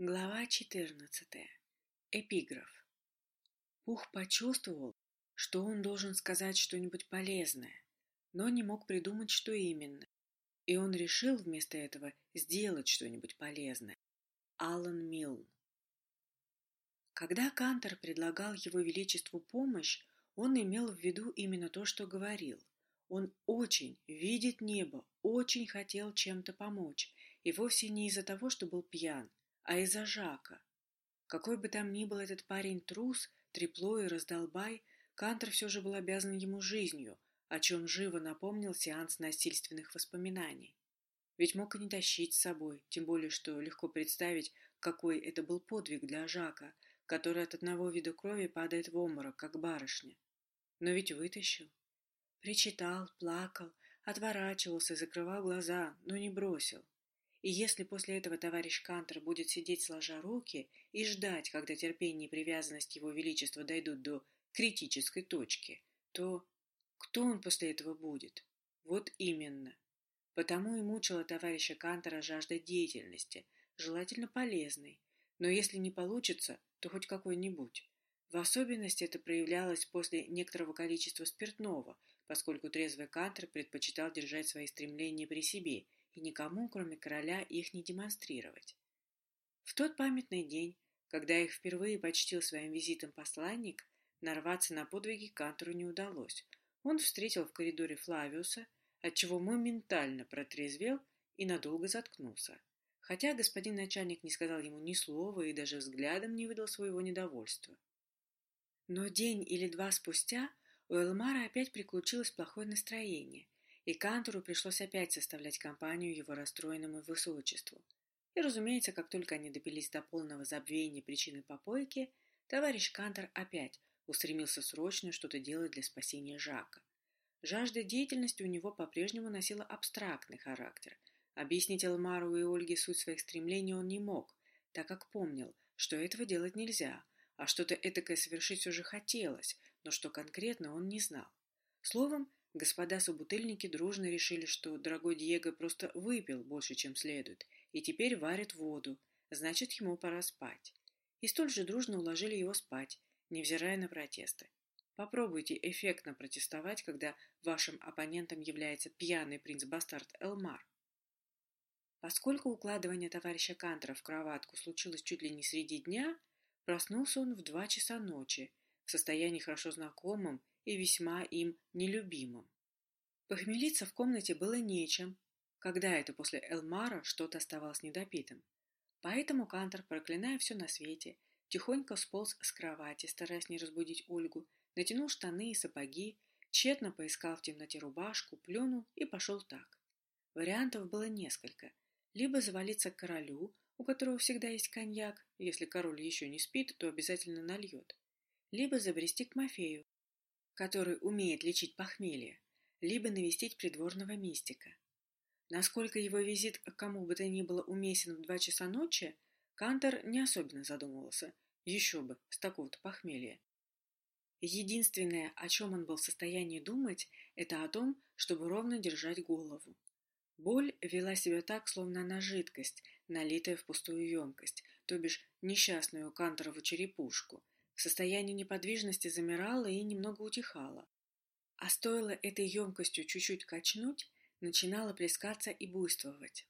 Глава 14. Эпиграф. Пух почувствовал, что он должен сказать что-нибудь полезное, но не мог придумать, что именно. И он решил вместо этого сделать что-нибудь полезное. Алан Милн. Когда Кантор предлагал его величеству помощь, он имел в виду именно то, что говорил. Он очень видит небо, очень хотел чем-то помочь, и вовсе не из-за того, что был пьян, а из-за Жака. Какой бы там ни был этот парень трус, трепло и раздолбай, Кантер все же был обязан ему жизнью, о чем живо напомнил сеанс насильственных воспоминаний. Ведь мог и не тащить с собой, тем более, что легко представить, какой это был подвиг для Жака, который от одного вида крови падает в обморок, как барышня. Но ведь вытащил. Причитал, плакал, отворачивался, закрывал глаза, но не бросил. И если после этого товарищ Кантер будет сидеть сложа руки и ждать, когда терпение и привязанность его величества дойдут до критической точки, то кто он после этого будет? Вот именно. Потому и мучила товарища Кантера жажда деятельности, желательно полезной, но если не получится, то хоть какой-нибудь. В особенности это проявлялось после некоторого количества спиртного, поскольку трезвый Кантер предпочитал держать свои стремления при себе – и никому, кроме короля, их не демонстрировать. В тот памятный день, когда их впервые почтил своим визитом посланник, нарваться на подвиги Кантору не удалось. Он встретил в коридоре Флавиуса, отчего моментально протрезвел и надолго заткнулся. Хотя господин начальник не сказал ему ни слова и даже взглядом не выдал своего недовольства. Но день или два спустя у Элмара опять приключилось плохое настроение – и Кантору пришлось опять составлять компанию его расстроенному высочеству. И, разумеется, как только они добились до полного забвения причины попойки, товарищ Кантор опять устремился срочно что-то делать для спасения Жака. Жажда деятельности у него по-прежнему носила абстрактный характер. Объяснить Элмару и Ольге суть своих стремлений он не мог, так как помнил, что этого делать нельзя, а что-то этакое совершить все же хотелось, но что конкретно он не знал. Словом, Господа собутыльники дружно решили, что дорогой Диего просто выпил больше, чем следует, и теперь варит воду, значит, ему пора спать. И столь же дружно уложили его спать, невзирая на протесты. Попробуйте эффектно протестовать, когда вашим оппонентом является пьяный принц-бастард Элмар. Поскольку укладывание товарища Кантера в кроватку случилось чуть ли не среди дня, проснулся он в два часа ночи, в состоянии хорошо знакомым и весьма им нелюбимым. Похмелиться в комнате было нечем, когда это после Элмара что-то оставалось недопитым. Поэтому Кантор, проклиная все на свете, тихонько сполз с кровати, стараясь не разбудить Ольгу, натянул штаны и сапоги, тщетно поискал в темноте рубашку, плюнул и пошел так. Вариантов было несколько. Либо завалиться к королю, у которого всегда есть коньяк, если король еще не спит, то обязательно нальет. Либо забрести к Мафею, который умеет лечить похмелье, либо навестить придворного мистика. Насколько его визит к кому бы то ни было уместен в два часа ночи, Кантор не особенно задумывался, еще бы, с такого-то похмелья. Единственное, о чем он был в состоянии думать, это о том, чтобы ровно держать голову. Боль вела себя так, словно она жидкость, налитая в пустую емкость, то бишь несчастную Канторову черепушку – в состоянии неподвижности замирала и немного утихала. А стоило этой емкостью чуть-чуть качнуть, начинала плескаться и буйствовать.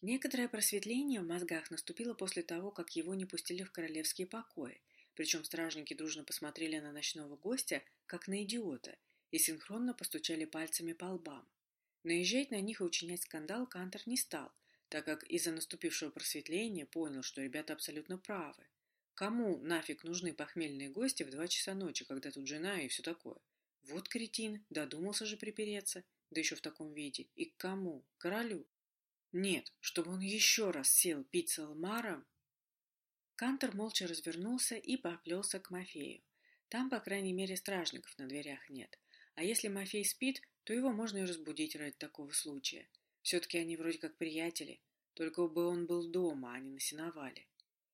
Некоторое просветление в мозгах наступило после того, как его не пустили в королевские покои, причем стражники дружно посмотрели на ночного гостя, как на идиота, и синхронно постучали пальцами по лбам. Наезжать на них и учинять скандал Кантор не стал, так как из-за наступившего просветления понял, что ребята абсолютно правы. Кому нафиг нужны похмельные гости в два часа ночи, когда тут жена и все такое? Вот кретин, додумался же припереться, да еще в таком виде. И к кому? Королю? Нет, чтобы он еще раз сел пить с Элмаром. Кантор молча развернулся и поплелся к Мафею. Там, по крайней мере, стражников на дверях нет. А если Мафей спит, то его можно и разбудить ради такого случая. Все-таки они вроде как приятели. Только бы он был дома, а не на сеновале.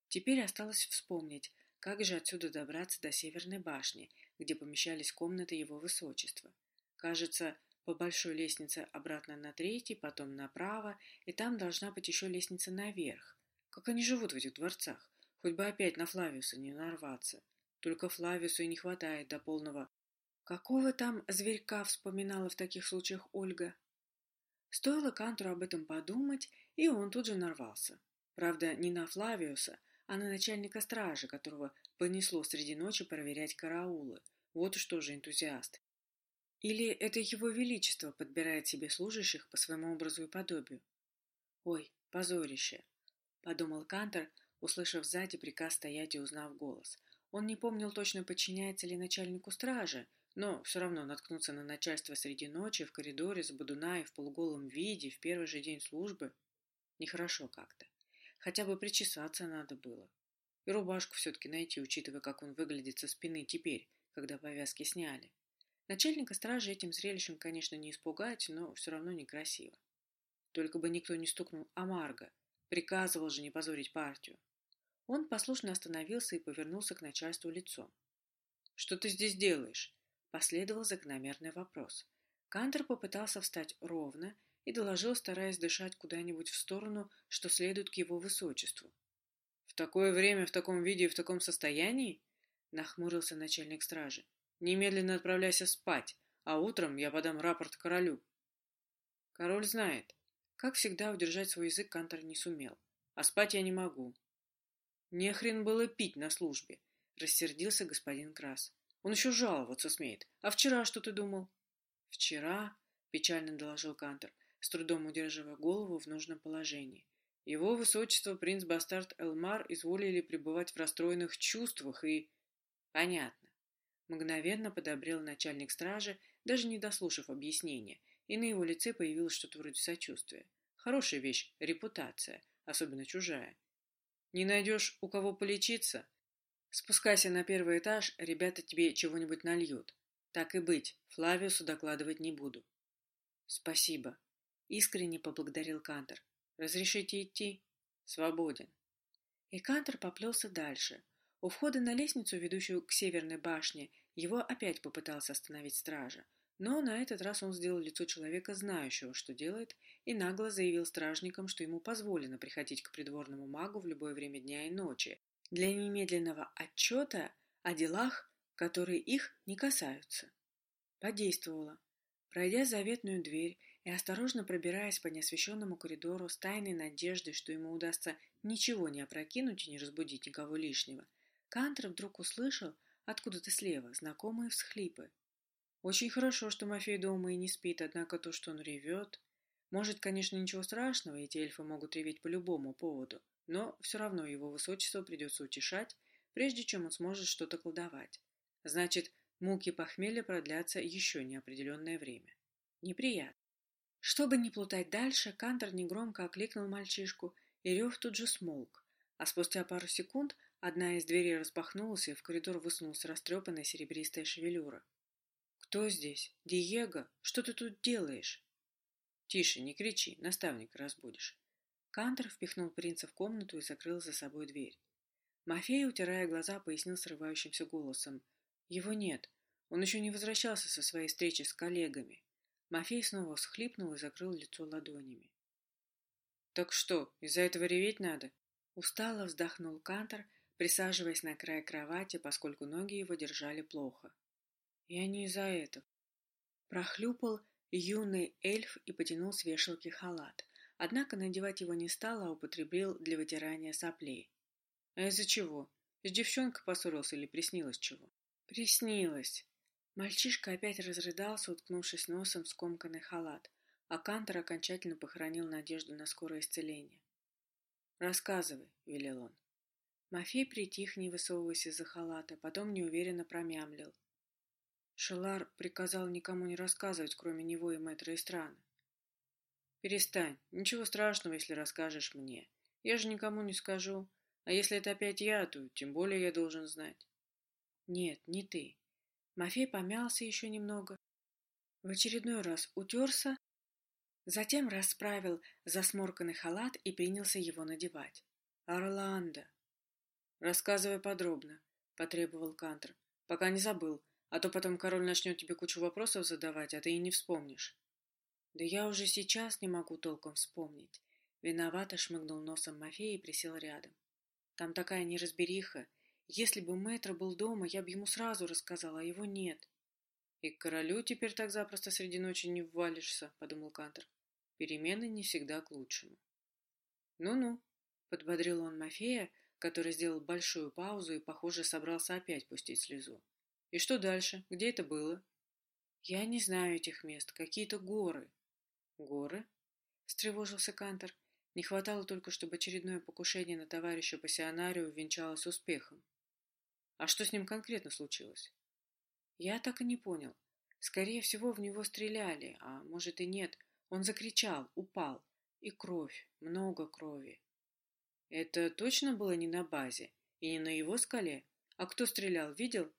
Теперь осталось вспомнить, как же отсюда добраться до Северной башни, где помещались комнаты его высочества. Кажется, по большой лестнице обратно на третий, потом направо, и там должна быть еще лестница наверх, Как они живут в этих дворцах? Хоть бы опять на Флавиуса не нарваться. Только Флавиусу и не хватает до полного... Какого там зверька вспоминала в таких случаях Ольга? Стоило Кантору об этом подумать, и он тут же нарвался. Правда, не на Флавиуса, а на начальника стражи, которого понесло среди ночи проверять караулы. Вот что же энтузиаст. Или это его величество подбирает себе служащих по своему образу и подобию? Ой, позорище, подумал Кантор, услышав сзади приказ стоять и узнав голос. Он не помнил точно, подчиняется ли начальнику стражи, но все равно наткнуться на начальство среди ночи в коридоре с Бодуна и в полуголом виде в первый же день службы нехорошо как-то. Хотя бы причесаться надо было. И рубашку все-таки найти, учитывая, как он выглядит со спины теперь, когда повязки сняли. Начальника стражи этим зрелищем, конечно, не испугать, но все равно некрасиво. Только бы никто не стукнул Амарго. Приказывал же не позорить партию. Он послушно остановился и повернулся к начальству лицом. «Что ты здесь делаешь?» Последовал закономерный вопрос. Кантер попытался встать ровно и доложил, стараясь дышать куда-нибудь в сторону, что следует к его высочеству. «В такое время, в таком виде и в таком состоянии?» — нахмурился начальник стражи. «Немедленно отправляйся спать, а утром я подам рапорт королю». Король знает. Как всегда, удержать свой язык Кантор не сумел. А спать я не могу. Не хрен было пить на службе, рассердился господин Крас. Он еще жаловаться смеет. А вчера что ты думал? Вчера, печально доложил Кантор, с трудом удерживая голову в нужном положении. Его высочество принц-бастард Элмар изволили пребывать в расстроенных чувствах и... Понятно. Мгновенно подобрел начальник стражи, даже не дослушав объяснения, и на его лице появилось что-то вроде сочувствия. Хорошая вещь — репутация, особенно чужая. Не найдешь, у кого полечиться? Спускайся на первый этаж, ребята тебе чего-нибудь нальют. Так и быть, Флавиусу докладывать не буду. Спасибо. Искренне поблагодарил Кантор. Разрешите идти? Свободен. И Кантор поплелся дальше. У входа на лестницу, ведущую к северной башне, его опять попытался остановить стража, но на этот раз он сделал лицо человека, знающего, что делает, и нагло заявил стражникам, что ему позволено приходить к придворному магу в любое время дня и ночи для немедленного отчета о делах, которые их не касаются. Подействовало. Пройдя заветную дверь и осторожно пробираясь по неосвещенному коридору с тайной надеждой, что ему удастся ничего не опрокинуть и не разбудить никого лишнего, Кантер вдруг услышал откуда-то слева знакомые всхлипы. Очень хорошо, что Мафей дома и не спит, однако то, что он ревет... Может, конечно, ничего страшного, эти эльфы могут реветь по любому поводу, но все равно его высочество придется утешать, прежде чем он сможет что-то колдовать. Значит, муки похмелья продлятся еще неопределенное время. Неприятно. Чтобы не плутать дальше, Кантор негромко окликнул мальчишку, и рев тут же смолк, а спустя пару секунд одна из дверей распахнулась, и в коридор высунулась растрепанная серебристая шевелюра. «Кто здесь? Диего? Что ты тут делаешь?» «Тише, не кричи, наставник разбудишь». Кантор впихнул принца в комнату и закрыл за собой дверь. Мафей, утирая глаза, пояснил срывающимся голосом. «Его нет. Он еще не возвращался со своей встречи с коллегами». Мафей снова всхлипнул и закрыл лицо ладонями. «Так что, из-за этого реветь надо?» Устало вздохнул Кантор, присаживаясь на край кровати, поскольку ноги его держали плохо. Я не из-за этого. Прохлюпал юный эльф и потянул с вешалки халат. Однако надевать его не стал, а употребил для вытирания соплей. А из-за чего? С девчонкой поссорился или приснилось чего? Приснилось. Мальчишка опять разрыдался, уткнувшись носом в скомканный халат, а Кантор окончательно похоронил надежду на скорое исцеление. «Рассказывай», — велел он. Мафей притих, не высовываясь из-за халата, потом неуверенно промямлил. Шелар приказал никому не рассказывать, кроме него и мэтра Истрана. «Перестань. Ничего страшного, если расскажешь мне. Я же никому не скажу. А если это опять я, то тем более я должен знать». «Нет, не ты». Мафей помялся еще немного. В очередной раз утерся, затем расправил засморканный халат и принялся его надевать. «Орландо!» «Рассказывай подробно», — потребовал Кантр, — «пока не забыл. А то потом король начнет тебе кучу вопросов задавать, а ты и не вспомнишь. Да я уже сейчас не могу толком вспомнить. Виновато шмыгнул носом Мафей и присел рядом. Там такая неразбериха. Если бы мэтр был дома, я бы ему сразу рассказала, а его нет. И к королю теперь так запросто среди ночи не ввалишься, подумал Кантер. Перемены не всегда к лучшему. Ну-ну, подбодрил он Мафея, который сделал большую паузу и, похоже, собрался опять пустить слезу. И что дальше? Где это было? Я не знаю этих мест. Какие-то горы. Горы? Встревожился Кантер. Не хватало только, чтобы очередное покушение на товарища пассионарию венчалось успехом. А что с ним конкретно случилось? Я так и не понял. Скорее всего, в него стреляли, а может и нет. Он закричал, упал. И кровь, много крови. Это точно было не на базе и не на его скале? А кто стрелял, видел?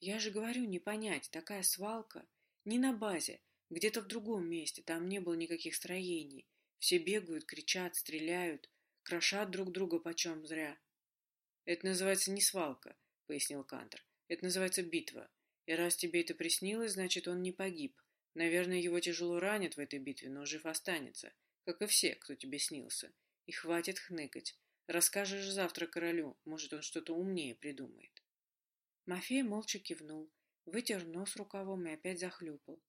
Я же говорю, не понять, такая свалка. Не на базе, где-то в другом месте, там не было никаких строений. Все бегают, кричат, стреляют, крошат друг друга почем зря. Это называется не свалка, пояснил Кантер. Это называется битва. И раз тебе это приснилось, значит, он не погиб. Наверное, его тяжело ранят в этой битве, но жив останется, как и все, кто тебе снился. И хватит хныкать. Расскажешь завтра королю, может, он что-то умнее придумает. Мафей молча кивнул, вытер нос рукавом и опять захлюпал.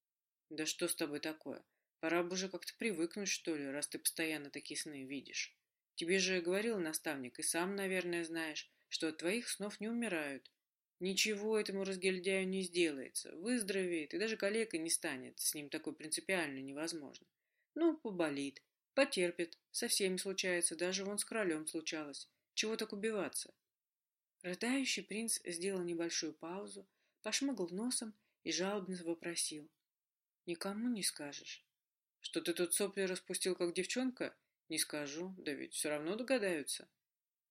«Да что с тобой такое? Пора бы уже как-то привыкнуть, что ли, раз ты постоянно такие сны видишь. Тебе же говорил наставник, и сам, наверное, знаешь, что от твоих снов не умирают. Ничего этому разгильдяю не сделается, выздоровеет и даже калекой не станет, с ним такое принципиально невозможно. Ну, поболит, Потерпит. Со всеми случается, даже вон с королем случалось. Чего так убиваться? Рыдающий принц сделал небольшую паузу, пошмыгал носом и жалобно вопросил. «Никому не скажешь?» «Что ты тут сопли распустил, как девчонка?» «Не скажу, да ведь все равно догадаются».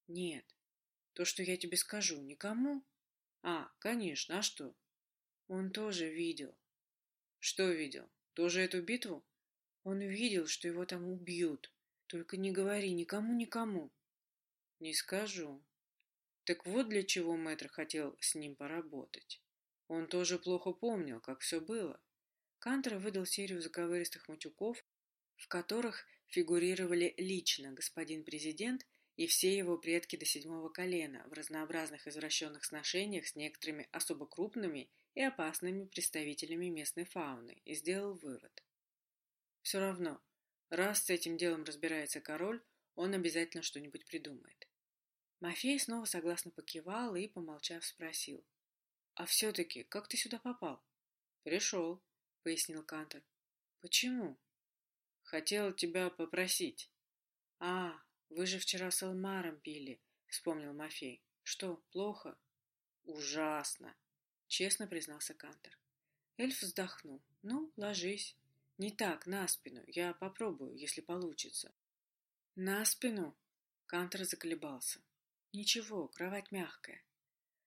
«Нет, то, что я тебе скажу, никому?» «А, конечно, а что?» «Он тоже видел». «Что видел? Тоже эту битву?» Он видел, что его там убьют. Только не говори никому-никому. Не скажу. Так вот для чего мэтр хотел с ним поработать. Он тоже плохо помнил, как все было. Кантер выдал серию заковыристых матюков, в которых фигурировали лично господин президент и все его предки до седьмого колена в разнообразных извращенных сношениях с некоторыми особо крупными и опасными представителями местной фауны, и сделал вывод. Все равно, раз с этим делом разбирается король, он обязательно что-нибудь придумает. Мафей снова согласно покивал и, помолчав, спросил. «А все-таки, как ты сюда попал?» «Пришел», — пояснил Кантор. «Почему?» «Хотел тебя попросить». «А, вы же вчера с Элмаром пили», — вспомнил Мафей. «Что, плохо?» «Ужасно», — честно признался Кантор. Эльф вздохнул. «Ну, ложись». Не так, на спину. Я попробую, если получится. На спину? Кантер заколебался. Ничего, кровать мягкая.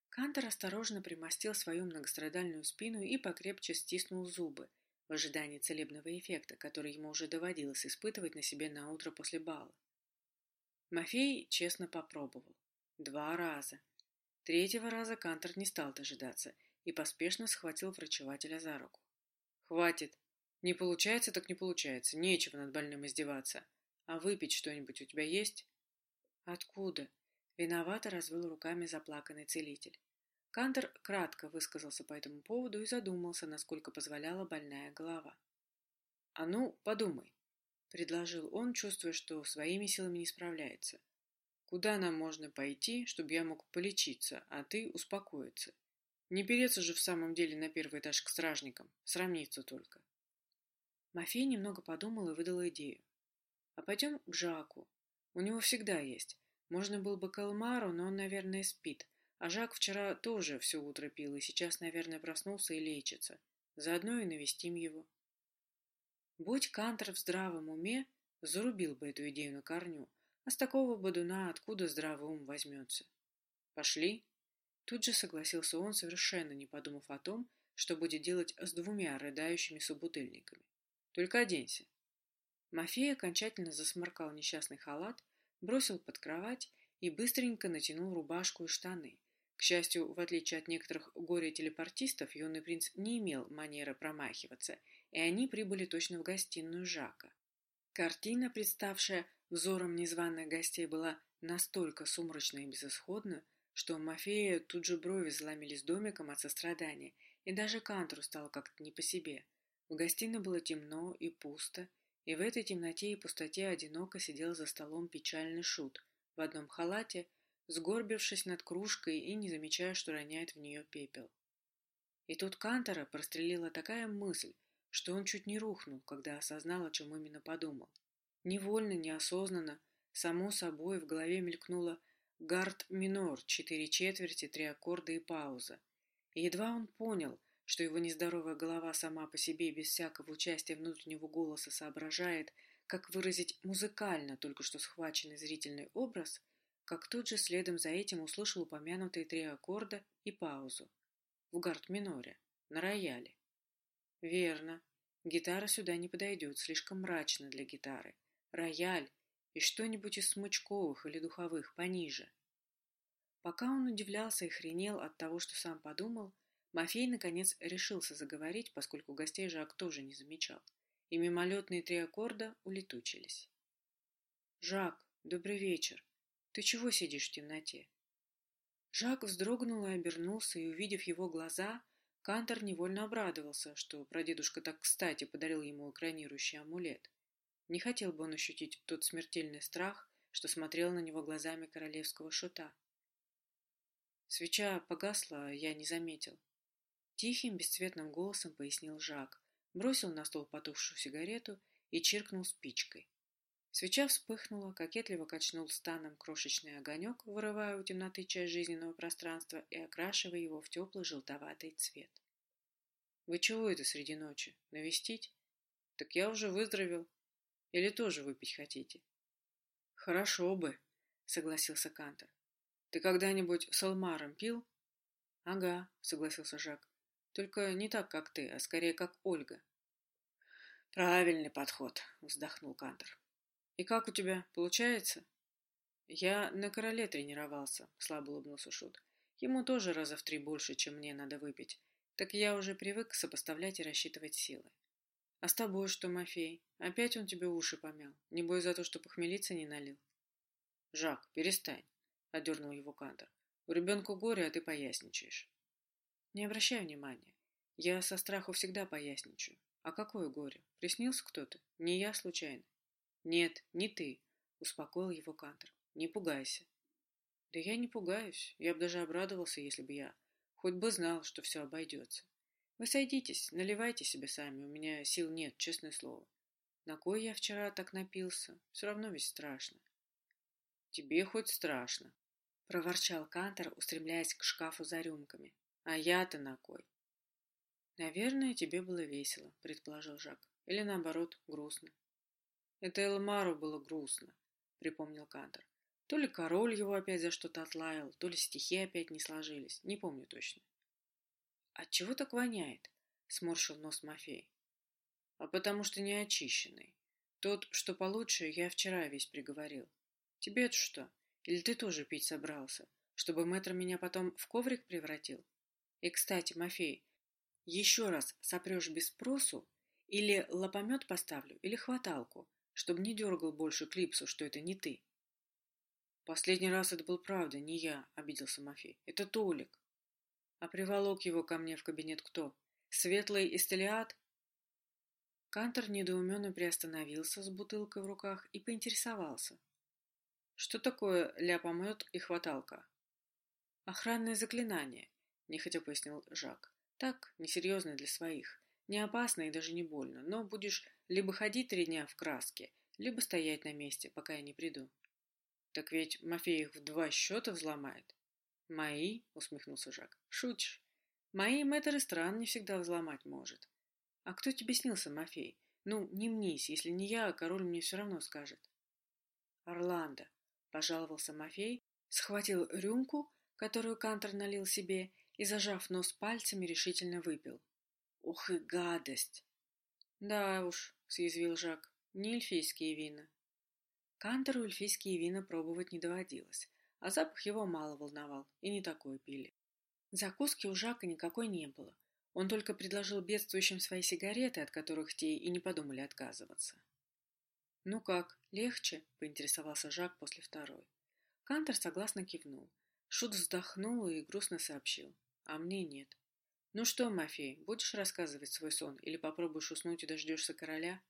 Кантер осторожно примостил свою многострадальную спину и покрепче стиснул зубы в ожидании целебного эффекта, который ему уже доводилось испытывать на себе на утро после бала. Мафей честно попробовал. Два раза. Третьего раза Кантер не стал дожидаться и поспешно схватил врачевателя за руку. «Хватит!» Не получается, так не получается. Нечего над больным издеваться. А выпить что-нибудь у тебя есть? Откуда? Виновато развел руками заплаканный целитель. Кантер кратко высказался по этому поводу и задумался, насколько позволяла больная голова. «А ну, подумай», — предложил он, чувствуя, что своими силами не справляется. «Куда нам можно пойти, чтобы я мог полечиться, а ты успокоиться? Не переться же в самом деле на первый этаж к стражникам, сравниться только». Мафей немного подумал и выдал идею. «А пойдем к Жаку. У него всегда есть. Можно было бы к Элмару, но он, наверное, спит. А Жак вчера тоже все утро пил и сейчас, наверное, проснулся и лечится. Заодно и навестим его». Будь Кантер в здравом уме, зарубил бы эту идею на корню, а с такого бодуна откуда здравый ум возьмется? «Пошли?» Тут же согласился он, совершенно не подумав о том, что будет делать с двумя рыдающими собутыльниками. Только оденься. Мафей окончательно засморкал несчастный халат, бросил под кровать и быстренько натянул рубашку и штаны. К счастью, в отличие от некоторых горе-телепортистов, юный принц не имел манеры промахиваться, и они прибыли точно в гостиную Жака. Картина, представшая взором незваных гостей, была настолько сумрачна и безысходна, что у Мафея тут же брови заломились домиком от сострадания, и даже Кантору стало как-то не по себе. В гостиной было темно и пусто, и в этой темноте и пустоте одиноко сидел за столом печальный шут в одном халате, сгорбившись над кружкой и не замечая, что роняет в нее пепел. И тут Кантора прострелила такая мысль, что он чуть не рухнул, когда осознал, о чем именно подумал. Невольно, неосознанно, само собой в голове мелькнуло гард минор, четыре четверти, три аккорда и пауза. И едва он понял, что его нездоровая голова сама по себе без всякого участия внутреннего голоса соображает, как выразить музыкально только что схваченный зрительный образ, как тут же следом за этим услышал упомянутые три аккорда и паузу. В гард-миноре, на рояле. Верно, гитара сюда не подойдет, слишком мрачно для гитары. Рояль и что-нибудь из смычковых или духовых пониже. Пока он удивлялся и хренел от того, что сам подумал, Мафей, наконец, решился заговорить, поскольку гостей Жак тоже не замечал, и мимолетные три аккорда улетучились. «Жак, добрый вечер. Ты чего сидишь в темноте?» Жак вздрогнул и обернулся, и, увидев его глаза, Кантор невольно обрадовался, что прадедушка так кстати подарил ему экранирующий амулет. Не хотел бы он ощутить тот смертельный страх, что смотрел на него глазами королевского шута. Свеча погасла, я не заметил. Тихим, бесцветным голосом пояснил Жак, бросил на стол потухшую сигарету и чиркнул спичкой. Свеча вспыхнула, кокетливо качнул станом крошечный огонек, вырывая у темноты часть жизненного пространства и окрашивая его в теплый желтоватый цвет. «Вы чего это среди ночи? Навестить? Так я уже выздоровел. Или тоже выпить хотите?» «Хорошо бы», — согласился Кантер. «Ты когда-нибудь с Алмаром пил?» «Ага», — согласился Жак. Только не так, как ты, а скорее, как Ольга. Правильный подход, вздохнул Кантер. И как у тебя, получается? Я на короле тренировался, слабо улыбнулся Шут. Ему тоже раза в три больше, чем мне надо выпить. Так я уже привык сопоставлять и рассчитывать силы. А с тобой что, Мафей? Опять он тебе уши помял. Небось за то, что похмелиться не налил. Жак, перестань, — одернул его Кантер. У ребенка горе, а ты поясничаешь. Не обращай внимания. Я со страху всегда поясничаю. А какое горе? Приснился кто-то? Не я случайно? Нет, не ты, успокоил его Кантер. Не пугайся. Да я не пугаюсь. Я бы даже обрадовался, если бы я. Хоть бы знал, что все обойдется. Вы сойдитесь, наливайте себе сами. У меня сил нет, честное слово. На кой я вчера так напился? Все равно ведь страшно. Тебе хоть страшно, проворчал Кантер, устремляясь к шкафу за рюмками. А я-то на кой? Наверное, тебе было весело, предположил Жак. Или наоборот, грустно. Это Элмару было грустно, припомнил Кантор. То ли король его опять за что-то отлаял, то ли стихи опять не сложились, не помню точно. От чего так воняет? сморщил нос Мафей. А потому что не очищенный. Тот, что получше, я вчера весь приговорил. тебе это что? Или ты тоже пить собрался, чтобы мэтр меня потом в коврик превратил? И, кстати, Мафей, еще раз сопрешь без спросу, или лопомет поставлю, или хваталку, чтобы не дергал больше клипсу, что это не ты. Последний раз это был правда, не я, обиделся Мафей. Это Толик. А приволок его ко мне в кабинет кто? Светлый истелиат? Кантор недоуменно приостановился с бутылкой в руках и поинтересовался. Что такое ляпомет и хваталка? Охранное заклинание нехотя пояснил Жак. Так, несерьезно для своих. Не опасно и даже не больно, но будешь либо ходить три дня в краске, либо стоять на месте, пока я не приду. Так ведь Мафей их в два счета взломает. Мои, усмехнулся Жак. Шутишь. Мои мэтр и стран не всегда взломать может. А кто тебе снился, Мафей? Ну, не мнись, если не я, король мне все равно скажет. Орландо, пожаловался Мафей, схватил рюмку, которую Кантор налил себе, и, зажав нос пальцами, решительно выпил. «Ох и гадость!» «Да уж», — съязвил Жак, — «не эльфийские вина». Кантору эльфийские вина пробовать не доводилось, а запах его мало волновал, и не такое пили. Закуски у Жака никакой не было. Он только предложил бедствующим свои сигареты, от которых те и не подумали отказываться. «Ну как, легче?» – поинтересовался Жак после второй. Кантор согласно кивнул. Шут вздохнул и грустно сообщил. «А мне нет». «Ну что, Мафей, будешь рассказывать свой сон или попробуешь уснуть и дождешься короля?»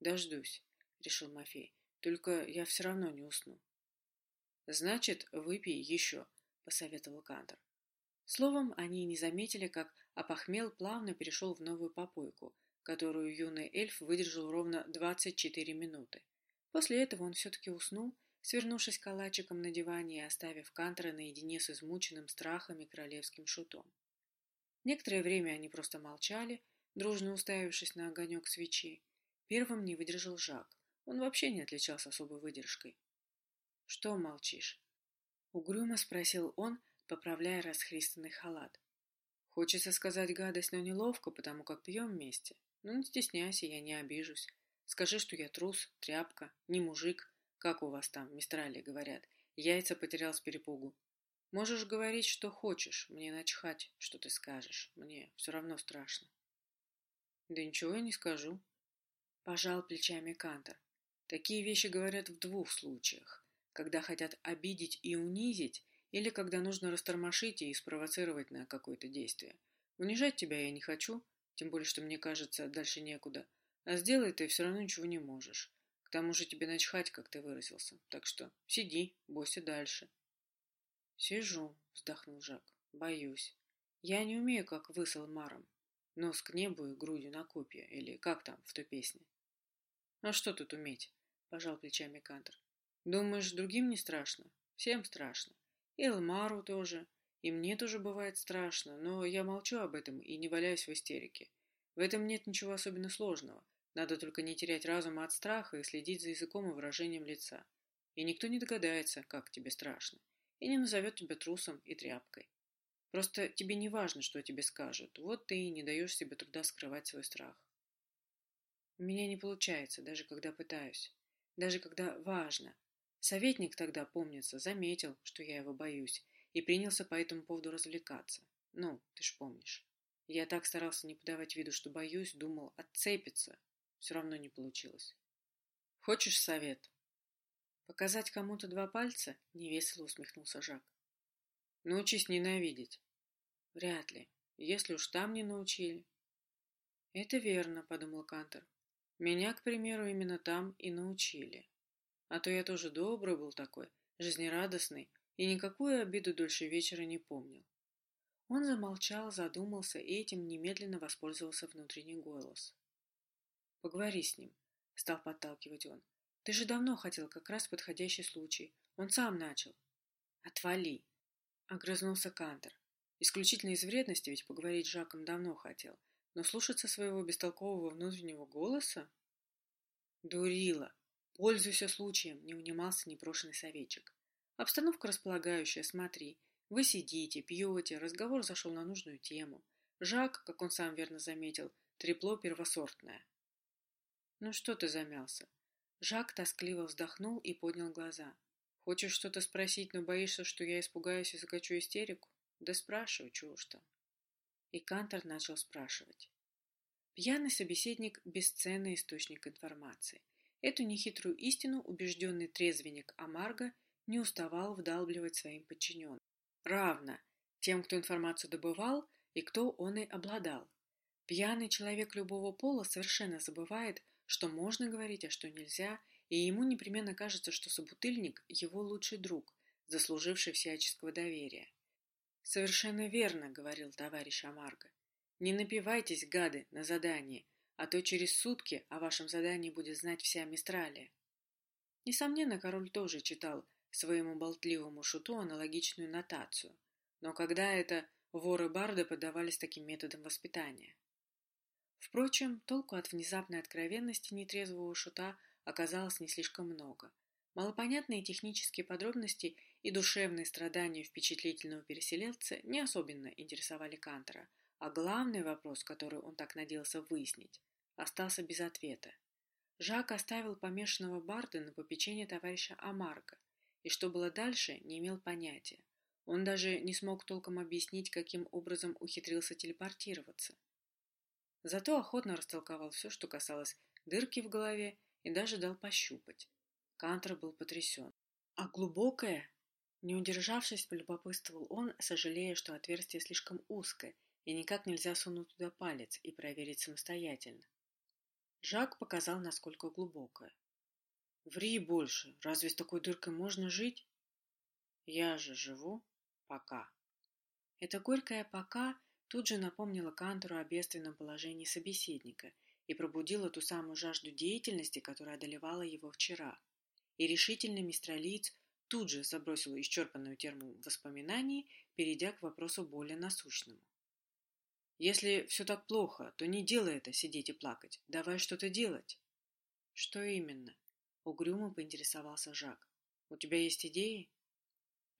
«Дождусь», — решил Мафей. «Только я все равно не усну». «Значит, выпей еще», — посоветовал Кантор. Словом, они не заметили, как опохмел плавно перешел в новую попойку, которую юный эльф выдержал ровно 24 минуты. После этого он все-таки уснул, свернувшись калачиком на диване и оставив Кантора наедине с измученным страхами королевским шутом. Некоторое время они просто молчали, дружно уставившись на огонек свечи. Первым не выдержал Жак. Он вообще не отличался особой выдержкой. «Что молчишь?» Угрюмо спросил он, поправляя расхристанный халат. «Хочется сказать гадость, но неловко, потому как пьем вместе. Ну, не стесняйся, я не обижусь. Скажи, что я трус, тряпка, не мужик, как у вас там, мистрали говорят. Яйца потерял с перепугу. Можешь говорить, что хочешь, мне начхать, что ты скажешь. Мне все равно страшно. Да ничего я не скажу. Пожал плечами Кантор. Такие вещи говорят в двух случаях. Когда хотят обидеть и унизить, или когда нужно растормошить и спровоцировать на какое-то действие. Унижать тебя я не хочу, тем более, что мне кажется, дальше некуда. А сделать ты все равно ничего не можешь. К тому же тебе начхать, как ты выразился. Так что сиди, бойся дальше. Сижу, вздохнул Жак. Боюсь. Я не умею, как вы с Элмаром. Нос к небу и грудью на копье. Или как там в той песне. А что тут уметь? Пожал плечами Кантер. Думаешь, другим не страшно? Всем страшно. И Элмару тоже. И мне тоже бывает страшно, но я молчу об этом и не валяюсь в истерике. В этом нет ничего особенно сложного. Надо только не терять разума от страха и следить за языком и выражением лица. И никто не догадается, как тебе страшно и не назовет тебя трусом и тряпкой. Просто тебе не важно, что тебе скажут, вот ты и не даешь себе труда скрывать свой страх. У меня не получается, даже когда пытаюсь, даже когда важно. Советник тогда, помнится, заметил, что я его боюсь, и принялся по этому поводу развлекаться. Ну, ты ж помнишь. Я так старался не подавать виду, что боюсь, думал, отцепиться. Все равно не получилось. Хочешь совет? «Показать кому-то два пальца?» — невесело усмехнулся Жак. «Научись ненавидеть». «Вряд ли. Если уж там не научили». «Это верно», — подумал Кантер. «Меня, к примеру, именно там и научили. А то я тоже добрый был такой, жизнерадостный, и никакую обиду дольше вечера не помнил». Он замолчал, задумался, и этим немедленно воспользовался внутренний голос. «Поговори с ним», — стал подталкивать он. Ты же давно хотел как раз подходящий случай. Он сам начал. Отвали. Огрызнулся Кантер. Исключительно из вредности, ведь поговорить с Жаком давно хотел. Но слушаться своего бестолкового внутреннего голоса? Дурила. Пользуйся случаем, не унимался непрошенный советчик. Обстановка располагающая, смотри. Вы сидите, пьете, разговор зашел на нужную тему. Жак, как он сам верно заметил, трепло первосортное. Ну что ты замялся? Жак тоскливо вздохнул и поднял глаза. «Хочешь что-то спросить, но боишься, что я испугаюсь и закачу истерику? Да спрашивай, чего уж там». И Кантор начал спрашивать. Пьяный собеседник – бесценный источник информации. Эту нехитрую истину убежденный трезвенник Амарго не уставал вдалбливать своим подчиненным. Равно тем, кто информацию добывал и кто он и обладал. Пьяный человек любого пола совершенно забывает, что можно говорить, а что нельзя, и ему непременно кажется, что собутыльник – его лучший друг, заслуживший всяческого доверия. «Совершенно верно», – говорил товарищ Амарго. «Не напивайтесь, гады, на задание, а то через сутки о вашем задании будет знать вся Мистралия». Несомненно, король тоже читал своему болтливому шуту аналогичную нотацию, но когда это воры-барды поддавались таким методам воспитания? Впрочем, толку от внезапной откровенности нетрезвого шута оказалось не слишком много. Малопонятные технические подробности и душевные страдания впечатлительного переселенца не особенно интересовали Кантера, а главный вопрос, который он так надеялся выяснить, остался без ответа. Жак оставил помешанного Барда на попечение товарища Амарка, и что было дальше, не имел понятия. Он даже не смог толком объяснить, каким образом ухитрился телепортироваться. Зато охотно растолковал все, что касалось дырки в голове и даже дал пощупать. Кантер был потрясен. «А глубокое?» Не удержавшись, полюбопытствовал он, сожалея, что отверстие слишком узкое, и никак нельзя сунуть туда палец и проверить самостоятельно. Жак показал, насколько глубокое. «Ври больше. Разве с такой дыркой можно жить?» «Я же живу. Пока». Это горькое «пока» тут же напомнило Кантору о бедственном положении собеседника и пробудило ту самую жажду деятельности, которая одолевала его вчера. И решительный мистралиец тут же забросил исчерпанную терму воспоминаний, перейдя к вопросу более насущному. «Если все так плохо, то не делай это, сидеть и плакать. Давай что-то делать». «Что именно?» — угрюмо поинтересовался Жак. «У тебя есть идеи?»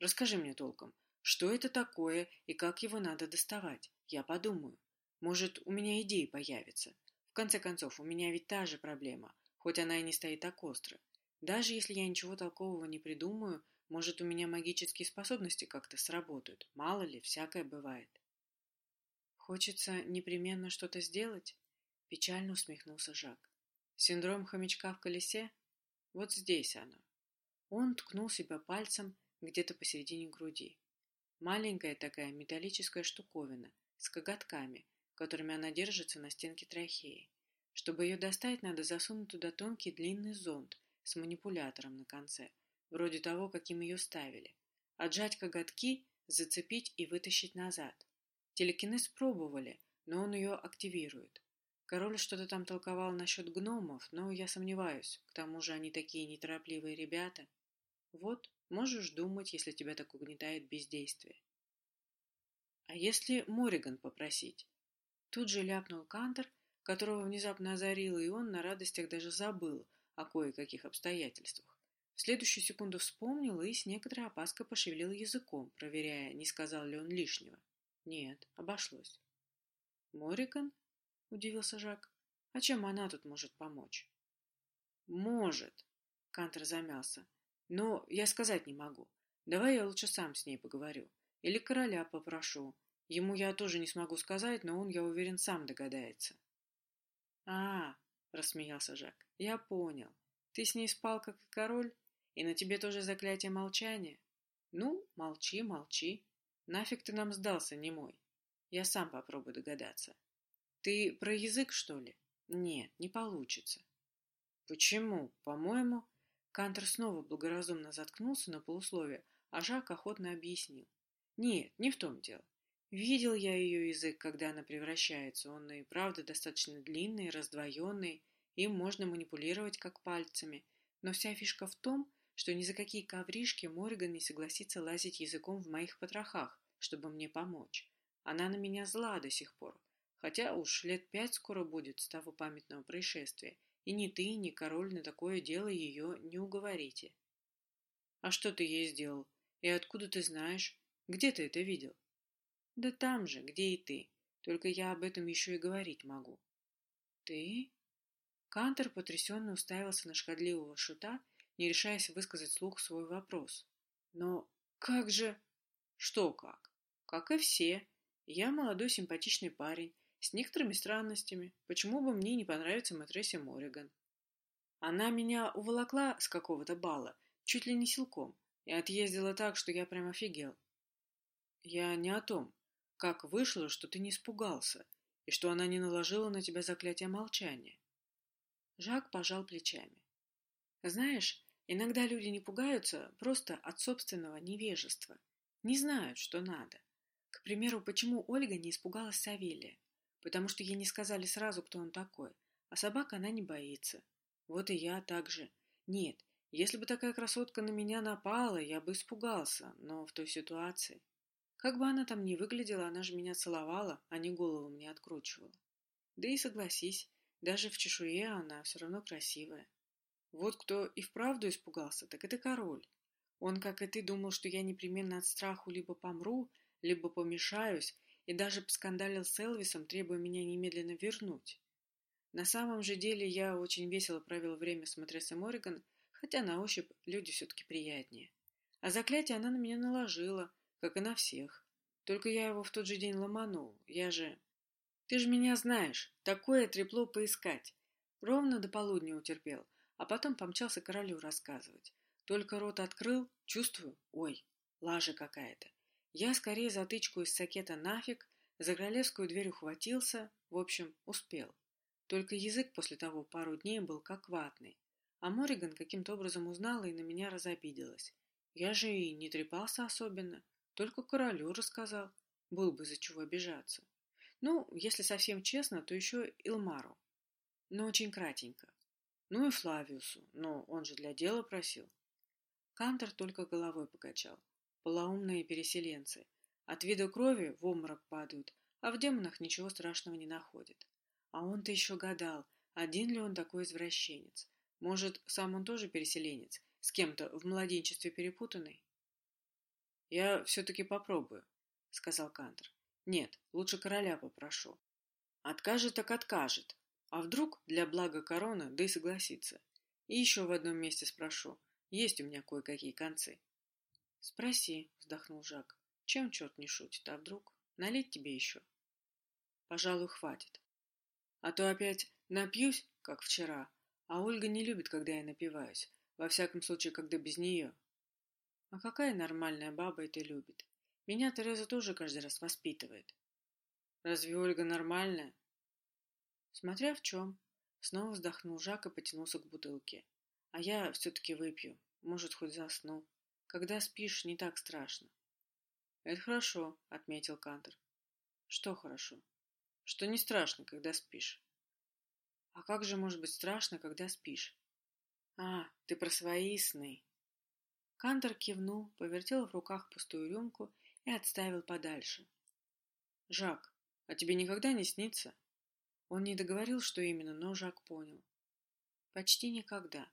«Расскажи мне толком, что это такое и как его надо доставать? Я подумаю. Может, у меня идеи появятся. В конце концов, у меня ведь та же проблема, хоть она и не стоит так остро. Даже если я ничего толкового не придумаю, может, у меня магические способности как-то сработают. Мало ли, всякое бывает. Хочется непременно что-то сделать? Печально усмехнулся Жак. Синдром хомячка в колесе? Вот здесь оно. Он ткнул себя пальцем где-то посередине груди. Маленькая такая металлическая штуковина с коготками, которыми она держится на стенке трахеи. Чтобы ее достать, надо засунуть туда тонкий длинный зонд с манипулятором на конце, вроде того, каким ее ставили. Отжать коготки, зацепить и вытащить назад. Телекинез пробовали, но он ее активирует. Король что-то там толковал насчет гномов, но я сомневаюсь. К тому же они такие неторопливые ребята. Вот, можешь думать, если тебя так угнетает бездействие. А если Мориган попросить? Тут же ляпнул Кантер, которого внезапно озарило, и он на радостях даже забыл о кое-каких обстоятельствах. В следующую секунду вспомнил и с некоторой опаской пошевелил языком, проверяя, не сказал ли он лишнего. Нет, обошлось. «Мориган?» — удивился Жак. «А чем она тут может помочь?» «Может», — Кантер замялся. «Но я сказать не могу. Давай я лучше сам с ней поговорю. Или короля попрошу. Ему я тоже не смогу сказать, но он, я уверен, сам догадается». «А, — рассмеялся Жак. «Я понял. Ты с ней спал, как и король? И на тебе тоже заклятие молчания? Ну, молчи, молчи. Нафиг ты нам сдался, не мой. Я сам попробую догадаться. Ты про язык, что ли? Нет, не получится». «Почему? По-моему...» Кантер снова благоразумно заткнулся на полусловие, а Жак охотно объяснил. «Нет, не в том дело. Видел я ее язык, когда она превращается. Он и правда достаточно длинный, раздвоенный, им можно манипулировать как пальцами. Но вся фишка в том, что ни за какие ковришки Мориган не согласится лазить языком в моих потрохах, чтобы мне помочь. Она на меня зла до сих пор, хотя уж лет пять скоро будет с того памятного происшествия, и ни ты, ни король на такое дело ее не уговорите. А что ты ей сделал? И откуда ты знаешь? Где ты это видел? Да там же, где и ты. Только я об этом еще и говорить могу. Ты? Кантер потрясенно уставился на шкодливого шута, не решаясь высказать слух свой вопрос. Но как же... Что как? Как и все. Я молодой симпатичный парень, с некоторыми странностями. Почему бы мне не понравиться матрессе Мориган? Она меня уволокла с какого-то бала, чуть ли не силком, и отъездила так, что я прям офигел. Я не о том. Как вышло, что ты не испугался, и что она не наложила на тебя заклятие молчания? Жак пожал плечами. Знаешь, иногда люди не пугаются просто от собственного невежества. Не знают, что надо. К примеру, почему Ольга не испугалась Савелия? Потому что ей не сказали сразу, кто он такой. А собака она не боится. Вот и я так же. Нет, если бы такая красотка на меня напала, я бы испугался, но в той ситуации... Как бы она там ни выглядела, она же меня целовала, а не голову мне откручивала. Да и согласись, даже в чешуе она все равно красивая. Вот кто и вправду испугался, так это король. Он, как и ты, думал, что я непременно от страху либо помру, либо помешаюсь, и даже поскандалил с Элвисом, требуя меня немедленно вернуть. На самом же деле я очень весело провел время с матресой Морриган, хотя на ощупь люди все-таки приятнее. А заклятие она на меня наложила, как и на всех. Только я его в тот же день ломанул. Я же... Ты же меня знаешь. Такое трепло поискать. Ровно до полудня утерпел. а потом помчался королю рассказывать. Только рот открыл, чувствую, ой, лажа какая-то. Я скорее затычку из сакета нафиг, за королевскую дверь ухватился, в общем, успел. Только язык после того пару дней был как ватный. А Мориган каким-то образом узнала и на меня разобиделась. Я же и не трепался особенно, только королю рассказал. Был бы за чего обижаться. Ну, если совсем честно, то еще Илмару. Но очень кратенько. Ну и Флавиусу, но он же для дела просил. Кантор только головой покачал. Полоумные переселенцы. От вида крови в обморок падают, а в демонах ничего страшного не находят. А он-то еще гадал, один ли он такой извращенец. Может, сам он тоже переселенец, с кем-то в младенчестве перепутанный? «Я все-таки попробую», — сказал Кантер. «Нет, лучше короля попрошу. Откажет так откажет. А вдруг для блага короны, да и согласится. И еще в одном месте спрошу. Есть у меня кое-какие концы». «Спроси», — вздохнул Жак. «Чем черт не шутит, а вдруг? Налить тебе еще?» «Пожалуй, хватит. А то опять напьюсь, как вчера, а Ольга не любит, когда я напиваюсь, во всяком случае, когда без нее. А какая нормальная баба это любит? Меня Тереза тоже каждый раз воспитывает. Разве Ольга нормальная? Смотря в чем. Снова вздохнул Жак и потянулся к бутылке. А я все-таки выпью. Может, хоть засну. Когда спишь, не так страшно. Это хорошо, отметил Кантер. Что хорошо? Что не страшно, когда спишь. А как же может быть страшно, когда спишь? А, ты про свои сны. Кантор кивнул, повертел в руках пустую рюмку и отставил подальше. «Жак, а тебе никогда не снится?» Он не договорил, что именно, но Жак понял. «Почти никогда.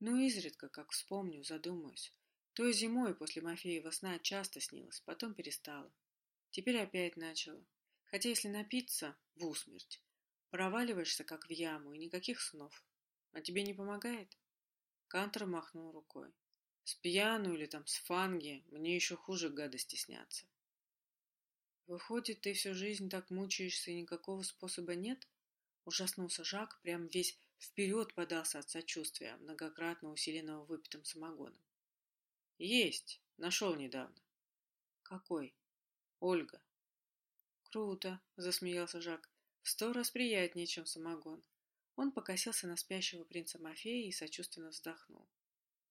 Но изредка, как вспомню, задумаюсь. То зимой после Мафеева сна часто снилось, потом перестало. Теперь опять начало. Хотя если напиться, в усмерть. Проваливаешься, как в яму, и никаких снов. А тебе не помогает?» Кантор махнул рукой. С пьяну или там с фанги мне еще хуже гадости снятся. Выходит, ты всю жизнь так мучаешься и никакого способа нет? Ужаснулся Жак, прям весь вперед подался от сочувствия, многократно усиленного выпитым самогоном. Есть, нашел недавно. Какой? Ольга. Круто, засмеялся Жак. В сто раз приятнее, чем самогон. Он покосился на спящего принца Мафея и сочувственно вздохнул.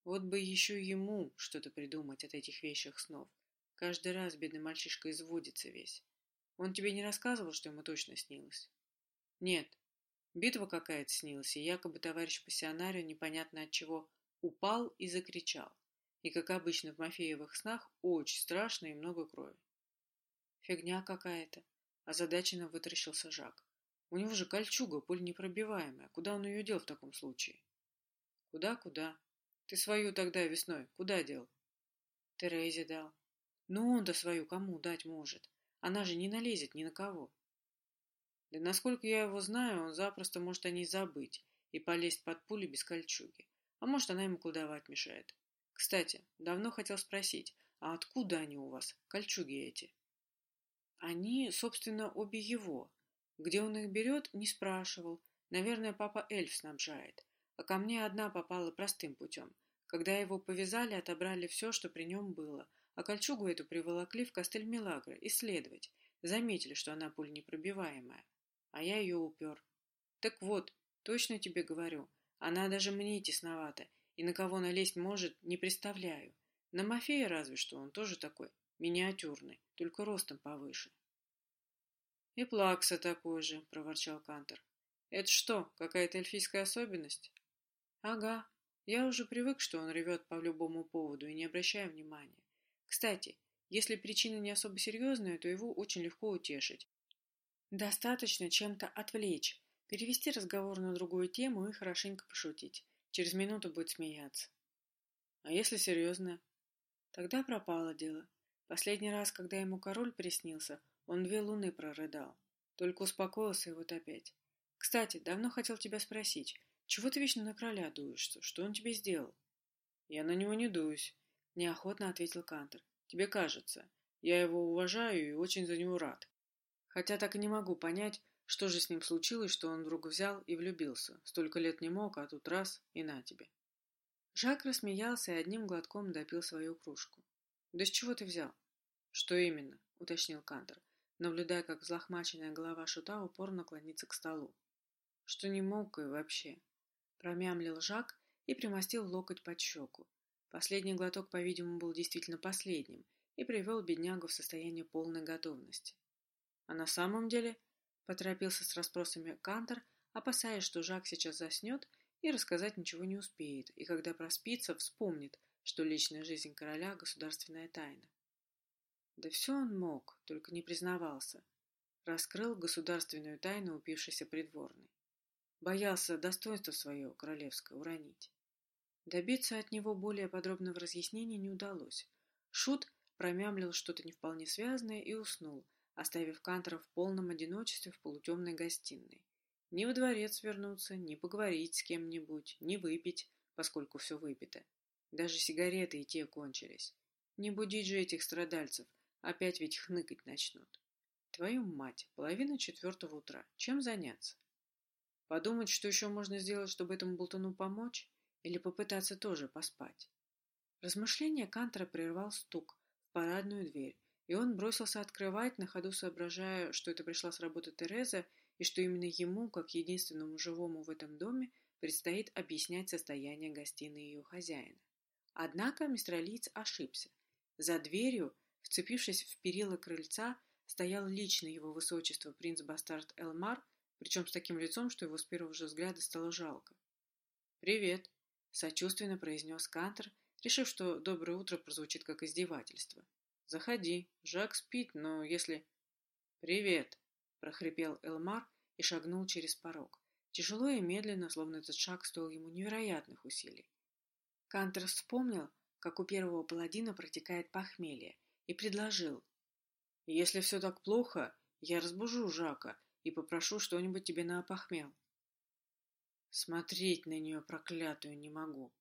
Вот бы еще ему что-то придумать от этих вещих снов. Каждый раз бедный мальчишка изводится весь. Он тебе не рассказывал, что ему точно снилось? Нет. Битва какая-то снилась, и якобы товарищ пассионарио непонятно от чего упал и закричал. И, как обычно в Мафеевых снах, очень страшно и много крови. Фигня какая-то. Озадаченно вытаращился Жак. У него же кольчуга, пуль непробиваемая. Куда он ее дел в таком случае? Куда-куда? Ты свою тогда весной куда дел? Терезе дал. Ну он-то свою кому дать может? Она же не налезет ни на кого. Да насколько я его знаю, он запросто может о ней забыть и полезть под пули без кольчуги. А может, она ему колдовать мешает. Кстати, давно хотел спросить, а откуда они у вас, кольчуги эти? Они, собственно, обе его. Где он их берет, не спрашивал. Наверное, папа эльф снабжает а ко мне одна попала простым путем. Когда его повязали, отобрали все, что при нем было, а кольчугу эту приволокли в костель Милагра исследовать. Заметили, что она пуль непробиваемая. А я ее упер. Так вот, точно тебе говорю, она даже мне тесновата, и на кого налезть может, не представляю. На Мафея разве что он тоже такой, миниатюрный, только ростом повыше. — И плакса такой же, — проворчал Кантор. — Это что, какая-то эльфийская особенность? Ага, я уже привык, что он ревет по любому поводу и не обращаю внимания. Кстати, если причина не особо серьезная, то его очень легко утешить. Достаточно чем-то отвлечь, перевести разговор на другую тему и хорошенько пошутить. Через минуту будет смеяться. А если серьезно? Тогда пропало дело. Последний раз, когда ему король приснился, он две луны прорыдал. Только успокоился и вот опять. Кстати, давно хотел тебя спросить, чего ты вечно на короля дуешься? Что он тебе сделал? Я на него не дуюсь, неохотно ответил Кантер. Тебе кажется. Я его уважаю и очень за него рад. Хотя так и не могу понять, Что же с ним случилось, что он вдруг взял и влюбился? Столько лет не мог, а тут раз и на тебе. Жак рассмеялся и одним глотком допил свою кружку. «Да с чего ты взял?» «Что именно?» — уточнил Кантер, наблюдая, как взлохмаченная голова шута упорно клонится к столу. «Что не мог и вообще?» Промямлил Жак и примостил локоть под щеку. Последний глоток, по-видимому, был действительно последним и привел беднягу в состояние полной готовности. А на самом деле, поторопился с расспросами Кантер, опасаясь, что Жак сейчас заснет и рассказать ничего не успеет, и когда проспится, вспомнит, что личная жизнь короля – государственная тайна. Да все он мог, только не признавался. Раскрыл государственную тайну упившийся придворный. Боялся достоинство свое королевское уронить. Добиться от него более подробного разъяснения не удалось. Шут промямлил что-то не вполне связанное и уснул, оставив Кантера в полном одиночестве в полутемной гостиной. Ни во дворец вернуться, ни поговорить с кем-нибудь, ни выпить, поскольку все выпито. Даже сигареты и те кончились. Не будить же этих страдальцев, опять ведь хныкать начнут. Твою мать, половина четвертого утра. Чем заняться? Подумать, что еще можно сделать, чтобы этому болтуну помочь? Или попытаться тоже поспать? Размышление Кантера прервал стук в парадную дверь, и он бросился открывать, на ходу соображая, что это пришла с работы Тереза и что именно ему, как единственному живому в этом доме, предстоит объяснять состояние гостиной ее хозяина. Однако мистер Лиц ошибся. За дверью, вцепившись в перила крыльца, стоял лично его высочество принц-бастард Элмар, причем с таким лицом, что его с первого же взгляда стало жалко. «Привет», — сочувственно произнес Кантер, решив, что «доброе утро» прозвучит как издевательство. «Заходи. Жак спит, но если...» «Привет», — прохрипел Элмар и шагнул через порог. Тяжело и медленно, словно этот шаг стоил ему невероятных усилий. Кантер вспомнил, как у первого паладина протекает похмелье, и предложил. «Если все так плохо, я разбужу Жака и попрошу что-нибудь тебе на опохмел». Смотреть на нее проклятую не могу.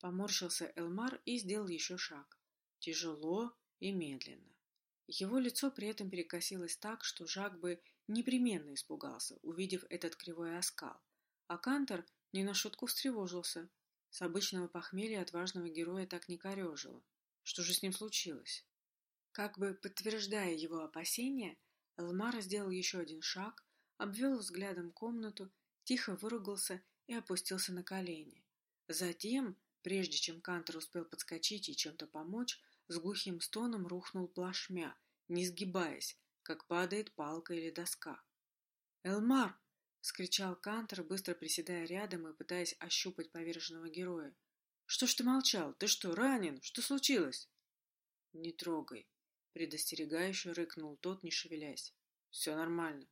Поморщился Элмар и сделал еще шаг. Тяжело и медленно. Его лицо при этом перекосилось так, что Жак бы непременно испугался, увидев этот кривой оскал. А Кантор не на шутку встревожился. С обычного похмелья отважного героя так не корежило. Что же с ним случилось? Как бы подтверждая его опасения, Элмар сделал еще один шаг, обвел взглядом комнату, тихо выругался и опустился на колени. Затем, прежде чем Кантор успел подскочить и чем-то помочь, с глухим стоном рухнул плашмя, не сгибаясь, как падает палка или доска. «Элмар!» — скричал Кантер, быстро приседая рядом и пытаясь ощупать поверженного героя. «Что ж ты молчал? Ты что, ранен? Что случилось?» «Не трогай!» — предостерегающе рыкнул тот, не шевелясь. «Все нормально».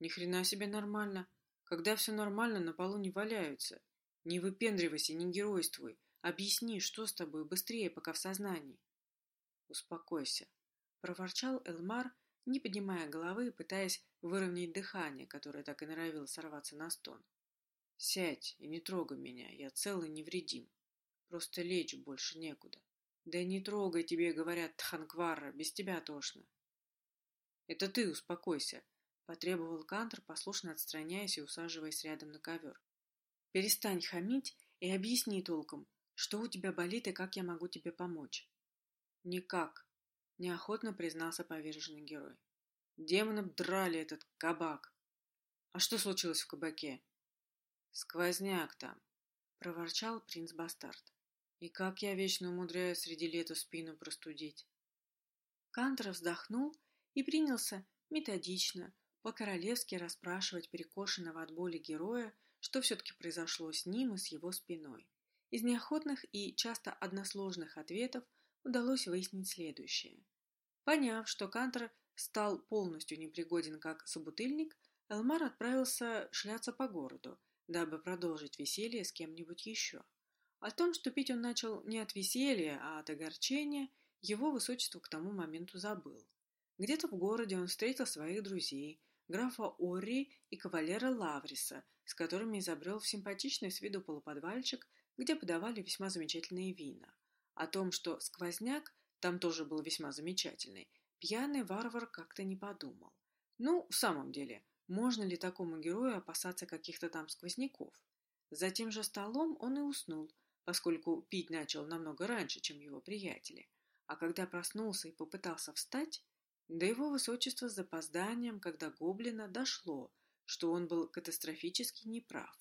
«Ни хрена себе нормально! Когда все нормально, на полу не валяются. Не выпендривайся, не геройствуй. Объясни, что с тобой, быстрее, пока в сознании. Успокойся, проворчал Элмар, не поднимая головы и пытаясь выровнять дыхание, которое так и норовило сорваться на стон. Сядь и не трогай меня, я цел и невредим. Просто лечь больше некуда. Да не трогай тебе, говорят, Тханквара, без тебя тошно. Это ты успокойся, потребовал Кантор, послушно отстраняясь и усаживаясь рядом на ковер. Перестань хамить и объясни толком, что у тебя болит и как я могу тебе помочь? Никак, неохотно признался поверженный герой. Демоны драли этот кабак. А что случилось в кабаке? Сквозняк там, проворчал принц-бастард. И как я вечно умудряюсь среди лета спину простудить. Кантер вздохнул и принялся методично, по-королевски расспрашивать перекошенного от боли героя, что все-таки произошло с ним и с его спиной. Из неохотных и часто односложных ответов удалось выяснить следующее. Поняв, что Кантер стал полностью непригоден как собутыльник, Элмар отправился шляться по городу, дабы продолжить веселье с кем-нибудь еще. О том, что пить он начал не от веселья, а от огорчения, его высочество к тому моменту забыл. Где-то в городе он встретил своих друзей, графа Орри и кавалера Лавриса, с которыми изобрел в симпатичный с виду полуподвальчик где подавали весьма замечательные вина. О том, что сквозняк там тоже был весьма замечательный, пьяный варвар как-то не подумал. Ну, в самом деле, можно ли такому герою опасаться каких-то там сквозняков. За тем же столом он и уснул, поскольку пить начал намного раньше, чем его приятели. А когда проснулся и попытался встать, до его высочества с запозданием, когда гоблина дошло, что он был катастрофически неправ.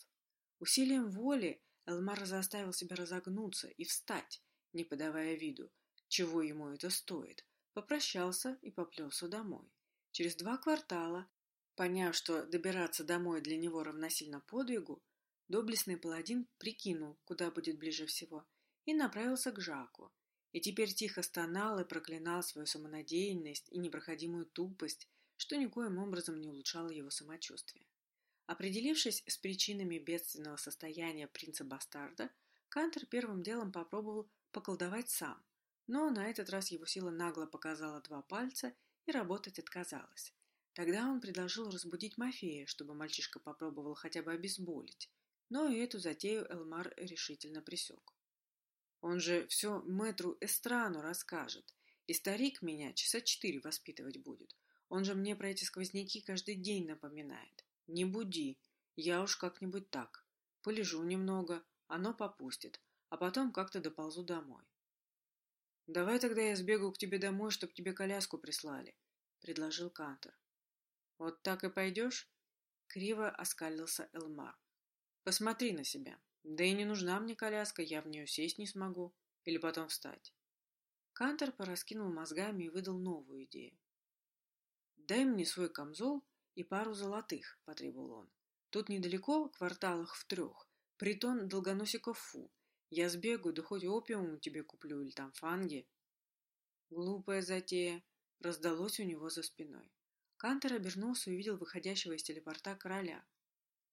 Усилием воли Элмар заставил себя разогнуться и встать, не подавая виду, чего ему это стоит, попрощался и поплелся домой. Через два квартала, поняв, что добираться домой для него равносильно подвигу, доблестный паладин прикинул, куда будет ближе всего, и направился к Жаку. И теперь тихо стонал и проклинал свою самонадеянность и непроходимую тупость, что никоим образом не улучшало его самочувствие. Определившись с причинами бедственного состояния принца-бастарда, Кантер первым делом попробовал поколдовать сам, но на этот раз его сила нагло показала два пальца и работать отказалась. Тогда он предложил разбудить Мафея, чтобы мальчишка попробовал хотя бы обезболить, но и эту затею Элмар решительно пресек. Он же все мэтру Эстрану расскажет, и старик меня часа четыре воспитывать будет. Он же мне про эти сквозняки каждый день напоминает. Не буди, я уж как-нибудь так. Полежу немного, оно попустит, а потом как-то доползу домой. «Давай тогда я сбегу к тебе домой, чтоб тебе коляску прислали», — предложил Кантер. «Вот так и пойдешь?» — криво оскалился Элмар. «Посмотри на себя. Да и не нужна мне коляска, я в нее сесть не смогу. Или потом встать». Кантер пораскинул мозгами и выдал новую идею. «Дай мне свой камзол и пару золотых», — потребовал он. «Тут недалеко, кварталах в трех, притон долгоносиков Фу. Я сбегаю, да хоть опиум тебе куплю или там фанги». Глупая затея раздалось у него за спиной. Кантер обернулся и увидел выходящего из телепорта короля.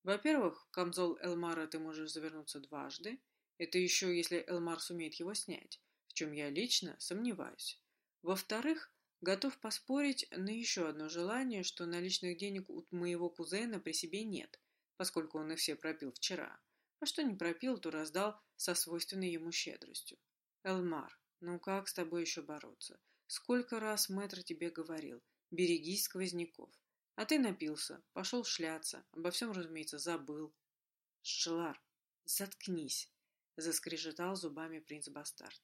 Во-первых, камзол Элмара ты можешь завернуться дважды. Это еще если Элмар сумеет его снять, в чем я лично сомневаюсь. Во-вторых, Готов поспорить на еще одно желание, что наличных денег у моего кузена при себе нет, поскольку он их все пропил вчера. А что не пропил, то раздал со свойственной ему щедростью. Элмар, ну как с тобой еще бороться? Сколько раз мэтр тебе говорил, берегись сквозняков. А ты напился, пошел шляться, обо всем, разумеется, забыл. Шелар, заткнись, заскрежетал зубами принц Бастард.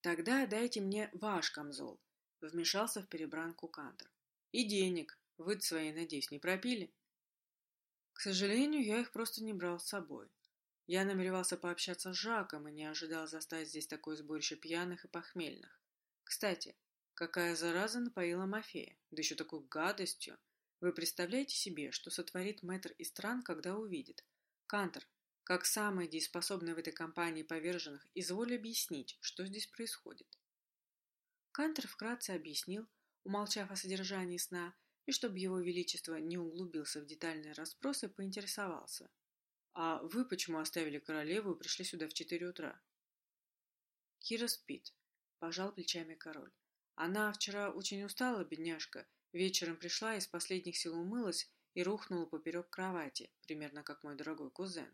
Тогда дайте мне ваш камзол, Вмешался в перебранку Кантер. «И денег. Вы свои, надеюсь, не пропили?» К сожалению, я их просто не брал с собой. Я намеревался пообщаться с Жаком и не ожидал застать здесь такое сборище пьяных и похмельных. Кстати, какая зараза напоила Мафея, да еще такой гадостью. Вы представляете себе, что сотворит мэтр из стран, когда увидит? Кантер, как самый дееспособный в этой компании поверженных, изволь объяснить, что здесь происходит. Кантер вкратце объяснил, умолчав о содержании сна, и чтобы его величество не углубился в детальные расспросы, поинтересовался. «А вы почему оставили королеву и пришли сюда в четыре утра?» «Кира спит», — пожал плечами король. «Она вчера очень устала, бедняжка, вечером пришла и с последних сил умылась и рухнула поперек кровати, примерно как мой дорогой кузен.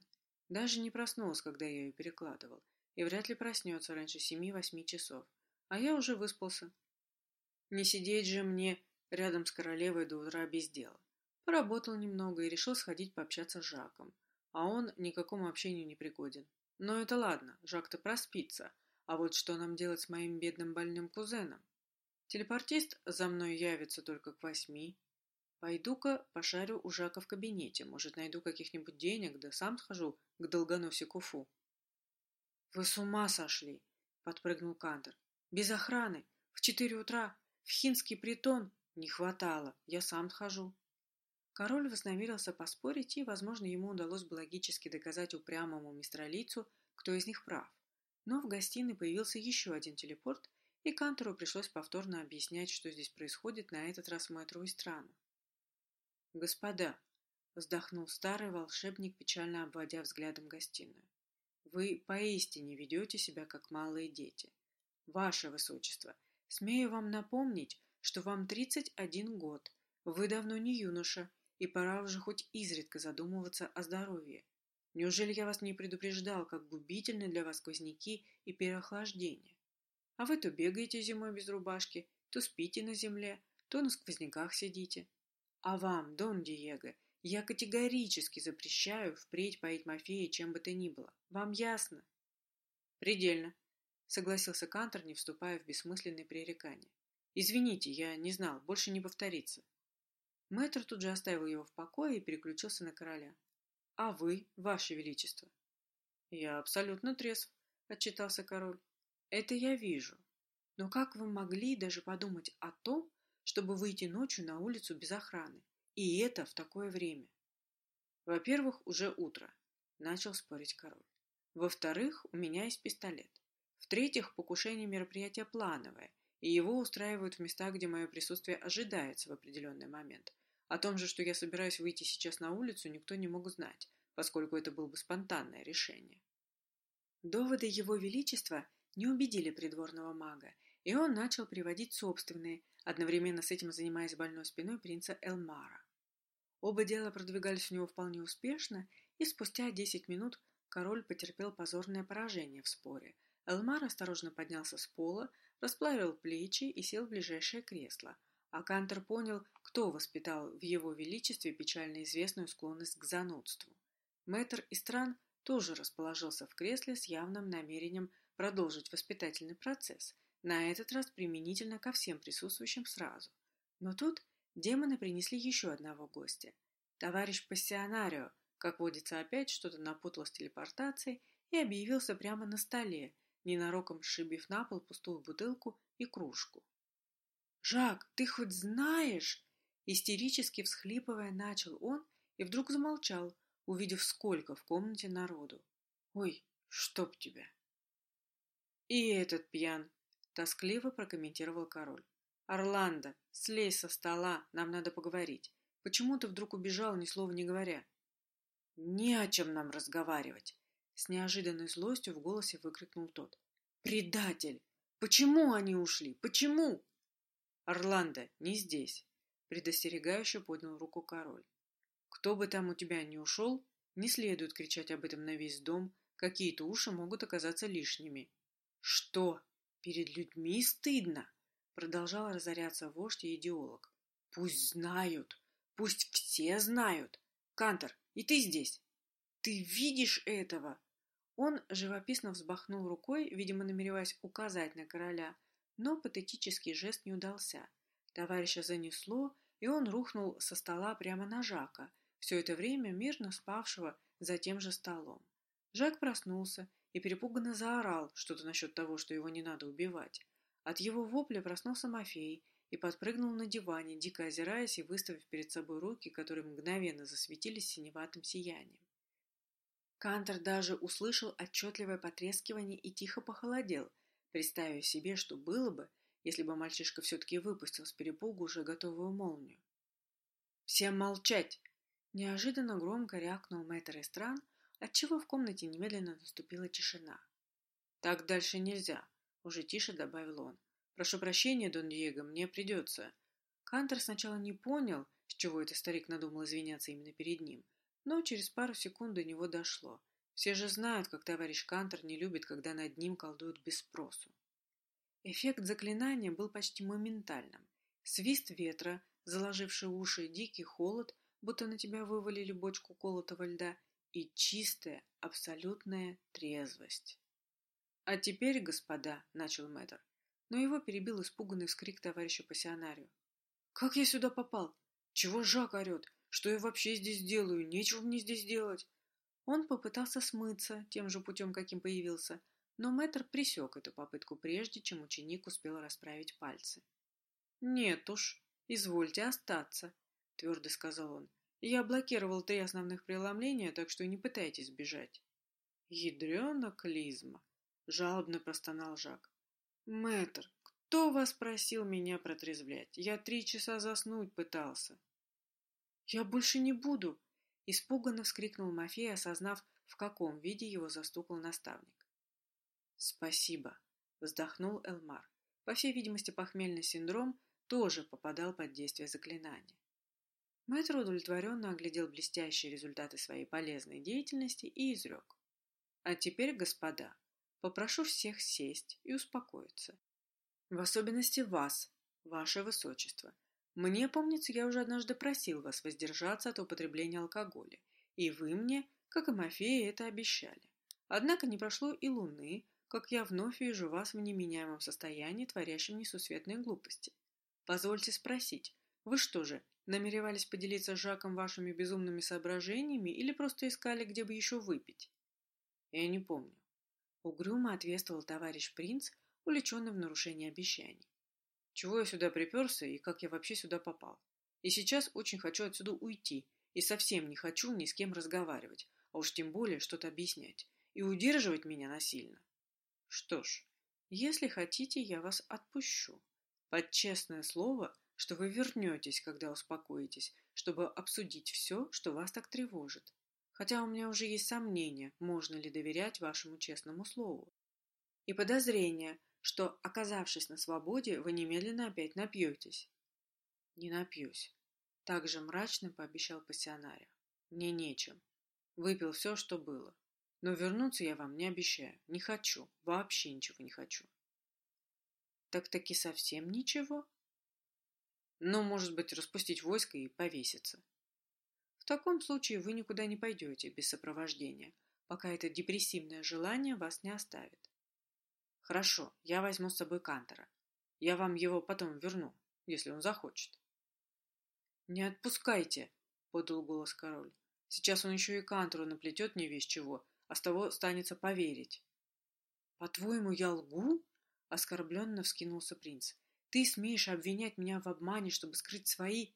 Даже не проснулась, когда я ее перекладывал, и вряд ли проснется раньше семи-восьми часов а я уже выспался. Не сидеть же мне рядом с королевой до утра без дела. Поработал немного и решил сходить пообщаться с Жаком, а он никакому общению не пригоден. Но это ладно, Жак-то проспится, а вот что нам делать с моим бедным больным кузеном? Телепортист за мной явится только к восьми. Пойду-ка пошарю у Жака в кабинете, может, найду каких-нибудь денег, да сам схожу к долгоносику Фу. — Вы с ума сошли! — подпрыгнул Кантер. Без охраны. В четыре утра. В хинский притон. Не хватало. Я сам хожу. Король вознамерился поспорить, и, возможно, ему удалось бы логически доказать упрямому мистралицу, кто из них прав. Но в гостиной появился еще один телепорт, и Кантору пришлось повторно объяснять, что здесь происходит, на этот раз мэтру и страну. «Господа», — вздохнул старый волшебник, печально обводя взглядом гостиную, — «вы поистине ведете себя, как малые дети. Ваше Высочество, смею вам напомнить, что вам 31 год, вы давно не юноша, и пора уже хоть изредка задумываться о здоровье. Неужели я вас не предупреждал, как губительны для вас сквозняки и переохлаждение? А вы то бегаете зимой без рубашки, то спите на земле, то на сквозняках сидите. А вам, Дон Диего, я категорически запрещаю впредь поить Мафея чем бы то ни было. Вам ясно? Предельно, согласился Кантор, не вступая в бессмысленные пререкания. Извините, я не знал, больше не повторится. Мэтр тут же оставил его в покое и переключился на короля. А вы, ваше величество? Я абсолютно трезв, отчитался король. Это я вижу. Но как вы могли даже подумать о том, чтобы выйти ночью на улицу без охраны? И это в такое время. Во-первых, уже утро, начал спорить король. Во-вторых, у меня есть пистолет. В-третьих, покушение мероприятие плановое, и его устраивают в местах, где мое присутствие ожидается в определенный момент. О том же, что я собираюсь выйти сейчас на улицу, никто не мог знать, поскольку это было бы спонтанное решение. Доводы Его Величества не убедили придворного мага, и он начал приводить собственные, одновременно с этим занимаясь больной спиной принца Элмара. Оба дела продвигались у него вполне успешно, и спустя десять минут король потерпел позорное поражение в споре. Элмар осторожно поднялся с пола, расплавил плечи и сел в ближайшее кресло, а Кантер понял, кто воспитал в его величестве печально известную склонность к занудству. Мэтр Истран тоже расположился в кресле с явным намерением продолжить воспитательный процесс, на этот раз применительно ко всем присутствующим сразу. Но тут демоны принесли еще одного гостя. Товарищ пассионарио, как водится опять, что-то напутал с телепортацией и объявился прямо на столе, ненароком сшибив на пол пустую бутылку и кружку. «Жак, ты хоть знаешь?» Истерически всхлипывая, начал он и вдруг замолчал, увидев, сколько в комнате народу. «Ой, чтоб тебя!» «И этот пьян!» — тоскливо прокомментировал король. «Орландо, слезь со стола, нам надо поговорить. Почему ты вдруг убежал, ни слова не говоря?» «Не о чем нам разговаривать!» С неожиданной злостью в голосе выкрикнул тот. «Предатель! Почему они ушли? Почему?» «Орландо, не здесь!» Предостерегающе поднял руку король. «Кто бы там у тебя ни ушел, не следует кричать об этом на весь дом, какие-то уши могут оказаться лишними». «Что? Перед людьми стыдно?» Продолжал разоряться вождь и идеолог. «Пусть знают! Пусть все знают! Кантор, и ты здесь! Ты видишь этого?» Он живописно взбахнул рукой, видимо, намереваясь указать на короля, но патетический жест не удался. Товарища занесло, и он рухнул со стола прямо на Жака, все это время мирно спавшего за тем же столом. Жак проснулся и перепуганно заорал что-то насчет того, что его не надо убивать. От его вопля проснулся Мафей и подпрыгнул на диване, дико озираясь и выставив перед собой руки, которые мгновенно засветились синеватым сиянием. Кантор даже услышал отчетливое потрескивание и тихо похолодел, представив себе, что было бы, если бы мальчишка все-таки выпустил с перепугу уже готовую молнию. «Всем молчать!» Неожиданно громко рякнул мэтр Эстран, отчего в комнате немедленно наступила тишина. «Так дальше нельзя», — уже тише добавил он. «Прошу прощения, Дон Диего, мне придется». Кантер сначала не понял, с чего это старик надумал извиняться именно перед ним, но через пару секунд до него дошло. Все же знают, как товарищ Кантер не любит, когда над ним колдуют без спросу. Эффект заклинания был почти моментальным. Свист ветра, заложивший уши, дикий холод, будто на тебя вывалили бочку колотого льда, и чистая, абсолютная трезвость. «А теперь, господа», — начал мэтр, но его перебил испуганный вскрик товарища пассионарию. «Как я сюда попал? Чего Жак орет? Что я вообще здесь делаю? Нечего мне здесь делать!» Он попытался смыться тем же путем, каким появился, но мэтр пресек эту попытку прежде, чем ученик успел расправить пальцы. «Нет уж, извольте остаться», — твердо сказал он. «Я блокировал три основных преломления, так что не пытайтесь сбежать». «Ядрена клизма», — жалобно простонал Жак. «Мэтр, кто вас просил меня протрезвлять? Я три часа заснуть пытался». «Я больше не буду!» — испуганно вскрикнул Мафей, осознав, в каком виде его застукал наставник. «Спасибо», — вздохнул Элмар. По всей видимости, похмельный синдром тоже попадал под действие заклинания. Мэтр удовлетворенно оглядел блестящие результаты своей полезной деятельности и изрек. «А теперь, господа, попрошу всех сесть и успокоиться. В особенности вас, ваше высочество. Мне, помнится, я уже однажды просил вас воздержаться от употребления алкоголя, и вы мне, как и Мафея, это обещали. Однако не прошло и луны, как я вновь вижу вас в неменяемом состоянии, творящем несусветные глупости. Позвольте спросить, вы что же, намеревались поделиться с Жаком вашими безумными соображениями или просто искали, где бы еще выпить? Я не помню. Угрюмо ответствовал товарищ принц, увлеченный в нарушение обещаний. Чего я сюда приперся и как я вообще сюда попал? И сейчас очень хочу отсюда уйти, и совсем не хочу ни с кем разговаривать, а уж тем более что-то объяснять, и удерживать меня насильно. Что ж, если хотите, я вас отпущу. Под честное слово, что вы вернетесь, когда успокоитесь, чтобы обсудить все, что вас так тревожит. Хотя у меня уже есть сомнения, можно ли доверять вашему честному слову. И подозрение, что, оказавшись на свободе, вы немедленно опять напьетесь. Не напьюсь. Так же мрачно пообещал пассионария. Мне нечем. Выпил все, что было. Но вернуться я вам не обещаю. Не хочу. Вообще ничего не хочу. Так-таки совсем ничего? Ну, может быть, распустить войско и повеситься. В таком случае вы никуда не пойдете без сопровождения, пока это депрессивное желание вас не оставит. Хорошо, я возьму с собой Кантера. Я вам его потом верну, если он захочет. Не отпускайте, подал голос король. Сейчас он еще и Кантеру наплетет не весь чего, а с того станется поверить. По-твоему, я лгу? Оскорбленно вскинулся принц. Ты смеешь обвинять меня в обмане, чтобы скрыть свои...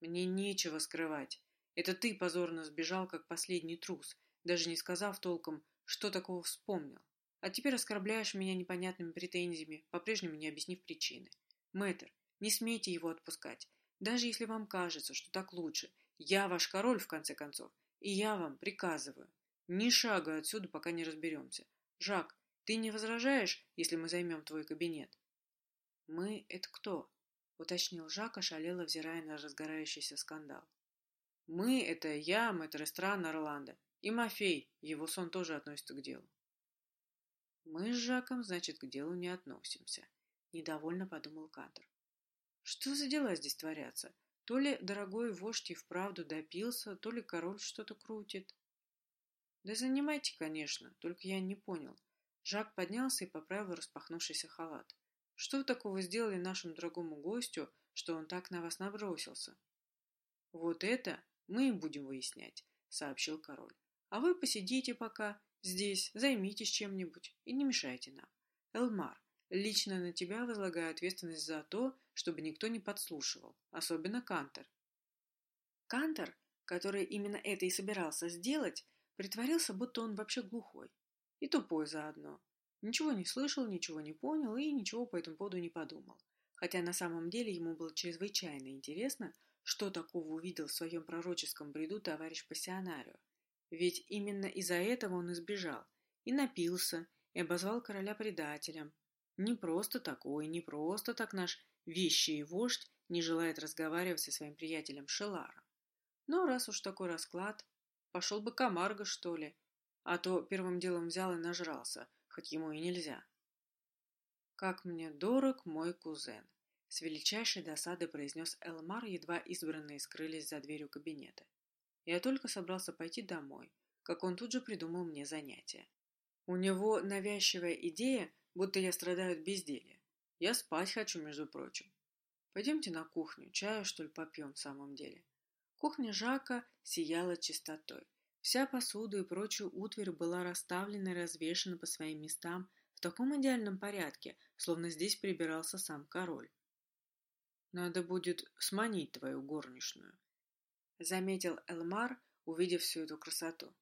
Мне нечего скрывать. Это ты позорно сбежал, как последний трус, даже не сказав толком, что такого вспомнил. А теперь оскорбляешь меня непонятными претензиями, по-прежнему не объяснив причины. Мэтр, не смейте его отпускать. Даже если вам кажется, что так лучше. Я ваш король, в конце концов, и я вам приказываю. Ни шага отсюда, пока не разберемся. Жак, ты не возражаешь, если мы займем твой кабинет? Мы — это кто? — уточнил Жак, ошалело взирая на разгорающийся скандал. Мы — это я, мэтр Эстран Орландо, и Мафей, его сон тоже относится к делу. Мы с Жаком, значит, к делу не относимся, недовольно подумал Кантер. Что за дела здесь творятся? То ли дорогой вождь и вправду допился, то ли король что-то крутит. Да занимайте, конечно, только я не понял. Жак поднялся и поправил распахнувшийся халат. Что вы такого сделали нашему дорогому гостю, что он так на вас набросился? Вот это мы и будем выяснять, сообщил король. А вы посидите пока Здесь займитесь чем-нибудь и не мешайте нам. Элмар, лично на тебя возлагаю ответственность за то, чтобы никто не подслушивал, особенно Кантер. Кантер, который именно это и собирался сделать, притворился, будто он вообще глухой. И тупой заодно. Ничего не слышал, ничего не понял и ничего по этому поводу не подумал. Хотя на самом деле ему было чрезвычайно интересно, что такого увидел в своем пророческом бреду товарищ Пассионарио. Ведь именно из-за этого он избежал. И напился, и обозвал короля предателем. Не просто такой, не просто так наш вещий вождь не желает разговаривать со своим приятелем Шеларом. Но раз уж такой расклад, пошел бы Камарго, что ли, а то первым делом взял и нажрался, хоть ему и нельзя. «Как мне дорог мой кузен!» С величайшей досадой произнес Элмар, едва избранные скрылись за дверью кабинета. Я только собрался пойти домой, как он тут же придумал мне занятие. У него навязчивая идея, будто я страдаю от безделья. Я спать хочу, между прочим. Пойдемте на кухню, чаю, что ли, попьем в самом деле. Кухня Жака сияла чистотой. Вся посуда и прочая утварь была расставлена и развешена по своим местам в таком идеальном порядке, словно здесь прибирался сам король. Надо будет сманить твою горничную, заметил Элмар, увидев всю эту красоту.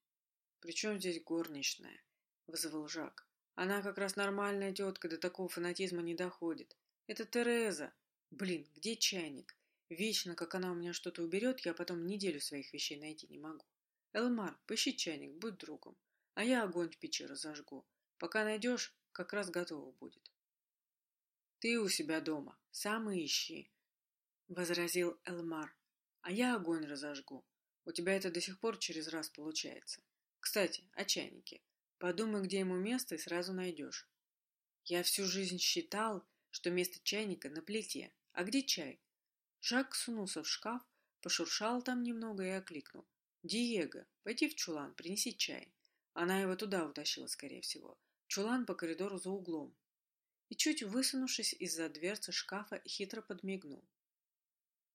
«Причем здесь горничная?» — вызвал Жак. «Она как раз нормальная тетка, до такого фанатизма не доходит. Это Тереза. Блин, где чайник? Вечно, как она у меня что-то уберет, я потом неделю своих вещей найти не могу. Элмар, поищи чайник, будь другом, а я огонь в печи разожгу. Пока найдешь, как раз готово будет». «Ты у себя дома, сам ищи», — возразил Элмар. А я огонь разожгу. У тебя это до сих пор через раз получается. Кстати, о чайнике. Подумай, где ему место, и сразу найдешь. Я всю жизнь считал, что место чайника на плите. А где чай? Жак сунулся в шкаф, пошуршал там немного и окликнул. «Диего, пойди в чулан, принеси чай». Она его туда утащила, скорее всего. Чулан по коридору за углом. И чуть высунувшись из-за дверцы шкафа, хитро подмигнул.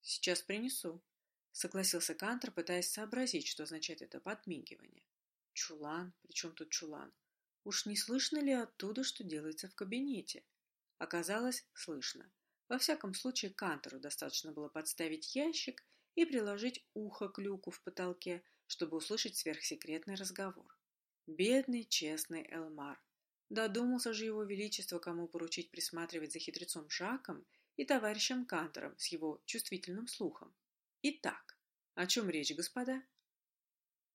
«Сейчас принесу», — согласился Кантер, пытаясь сообразить, что означает это подмигивание. «Чулан? Причем тут чулан? Уж не слышно ли оттуда, что делается в кабинете?» Оказалось, слышно. Во всяком случае, Кантору достаточно было подставить ящик и приложить ухо к люку в потолке, чтобы услышать сверхсекретный разговор. Бедный, честный Элмар. Додумался же его величество, кому поручить присматривать за хитрецом Жаком и товарищем Кантором с его чувствительным слухом. Итак, о чем речь, господа?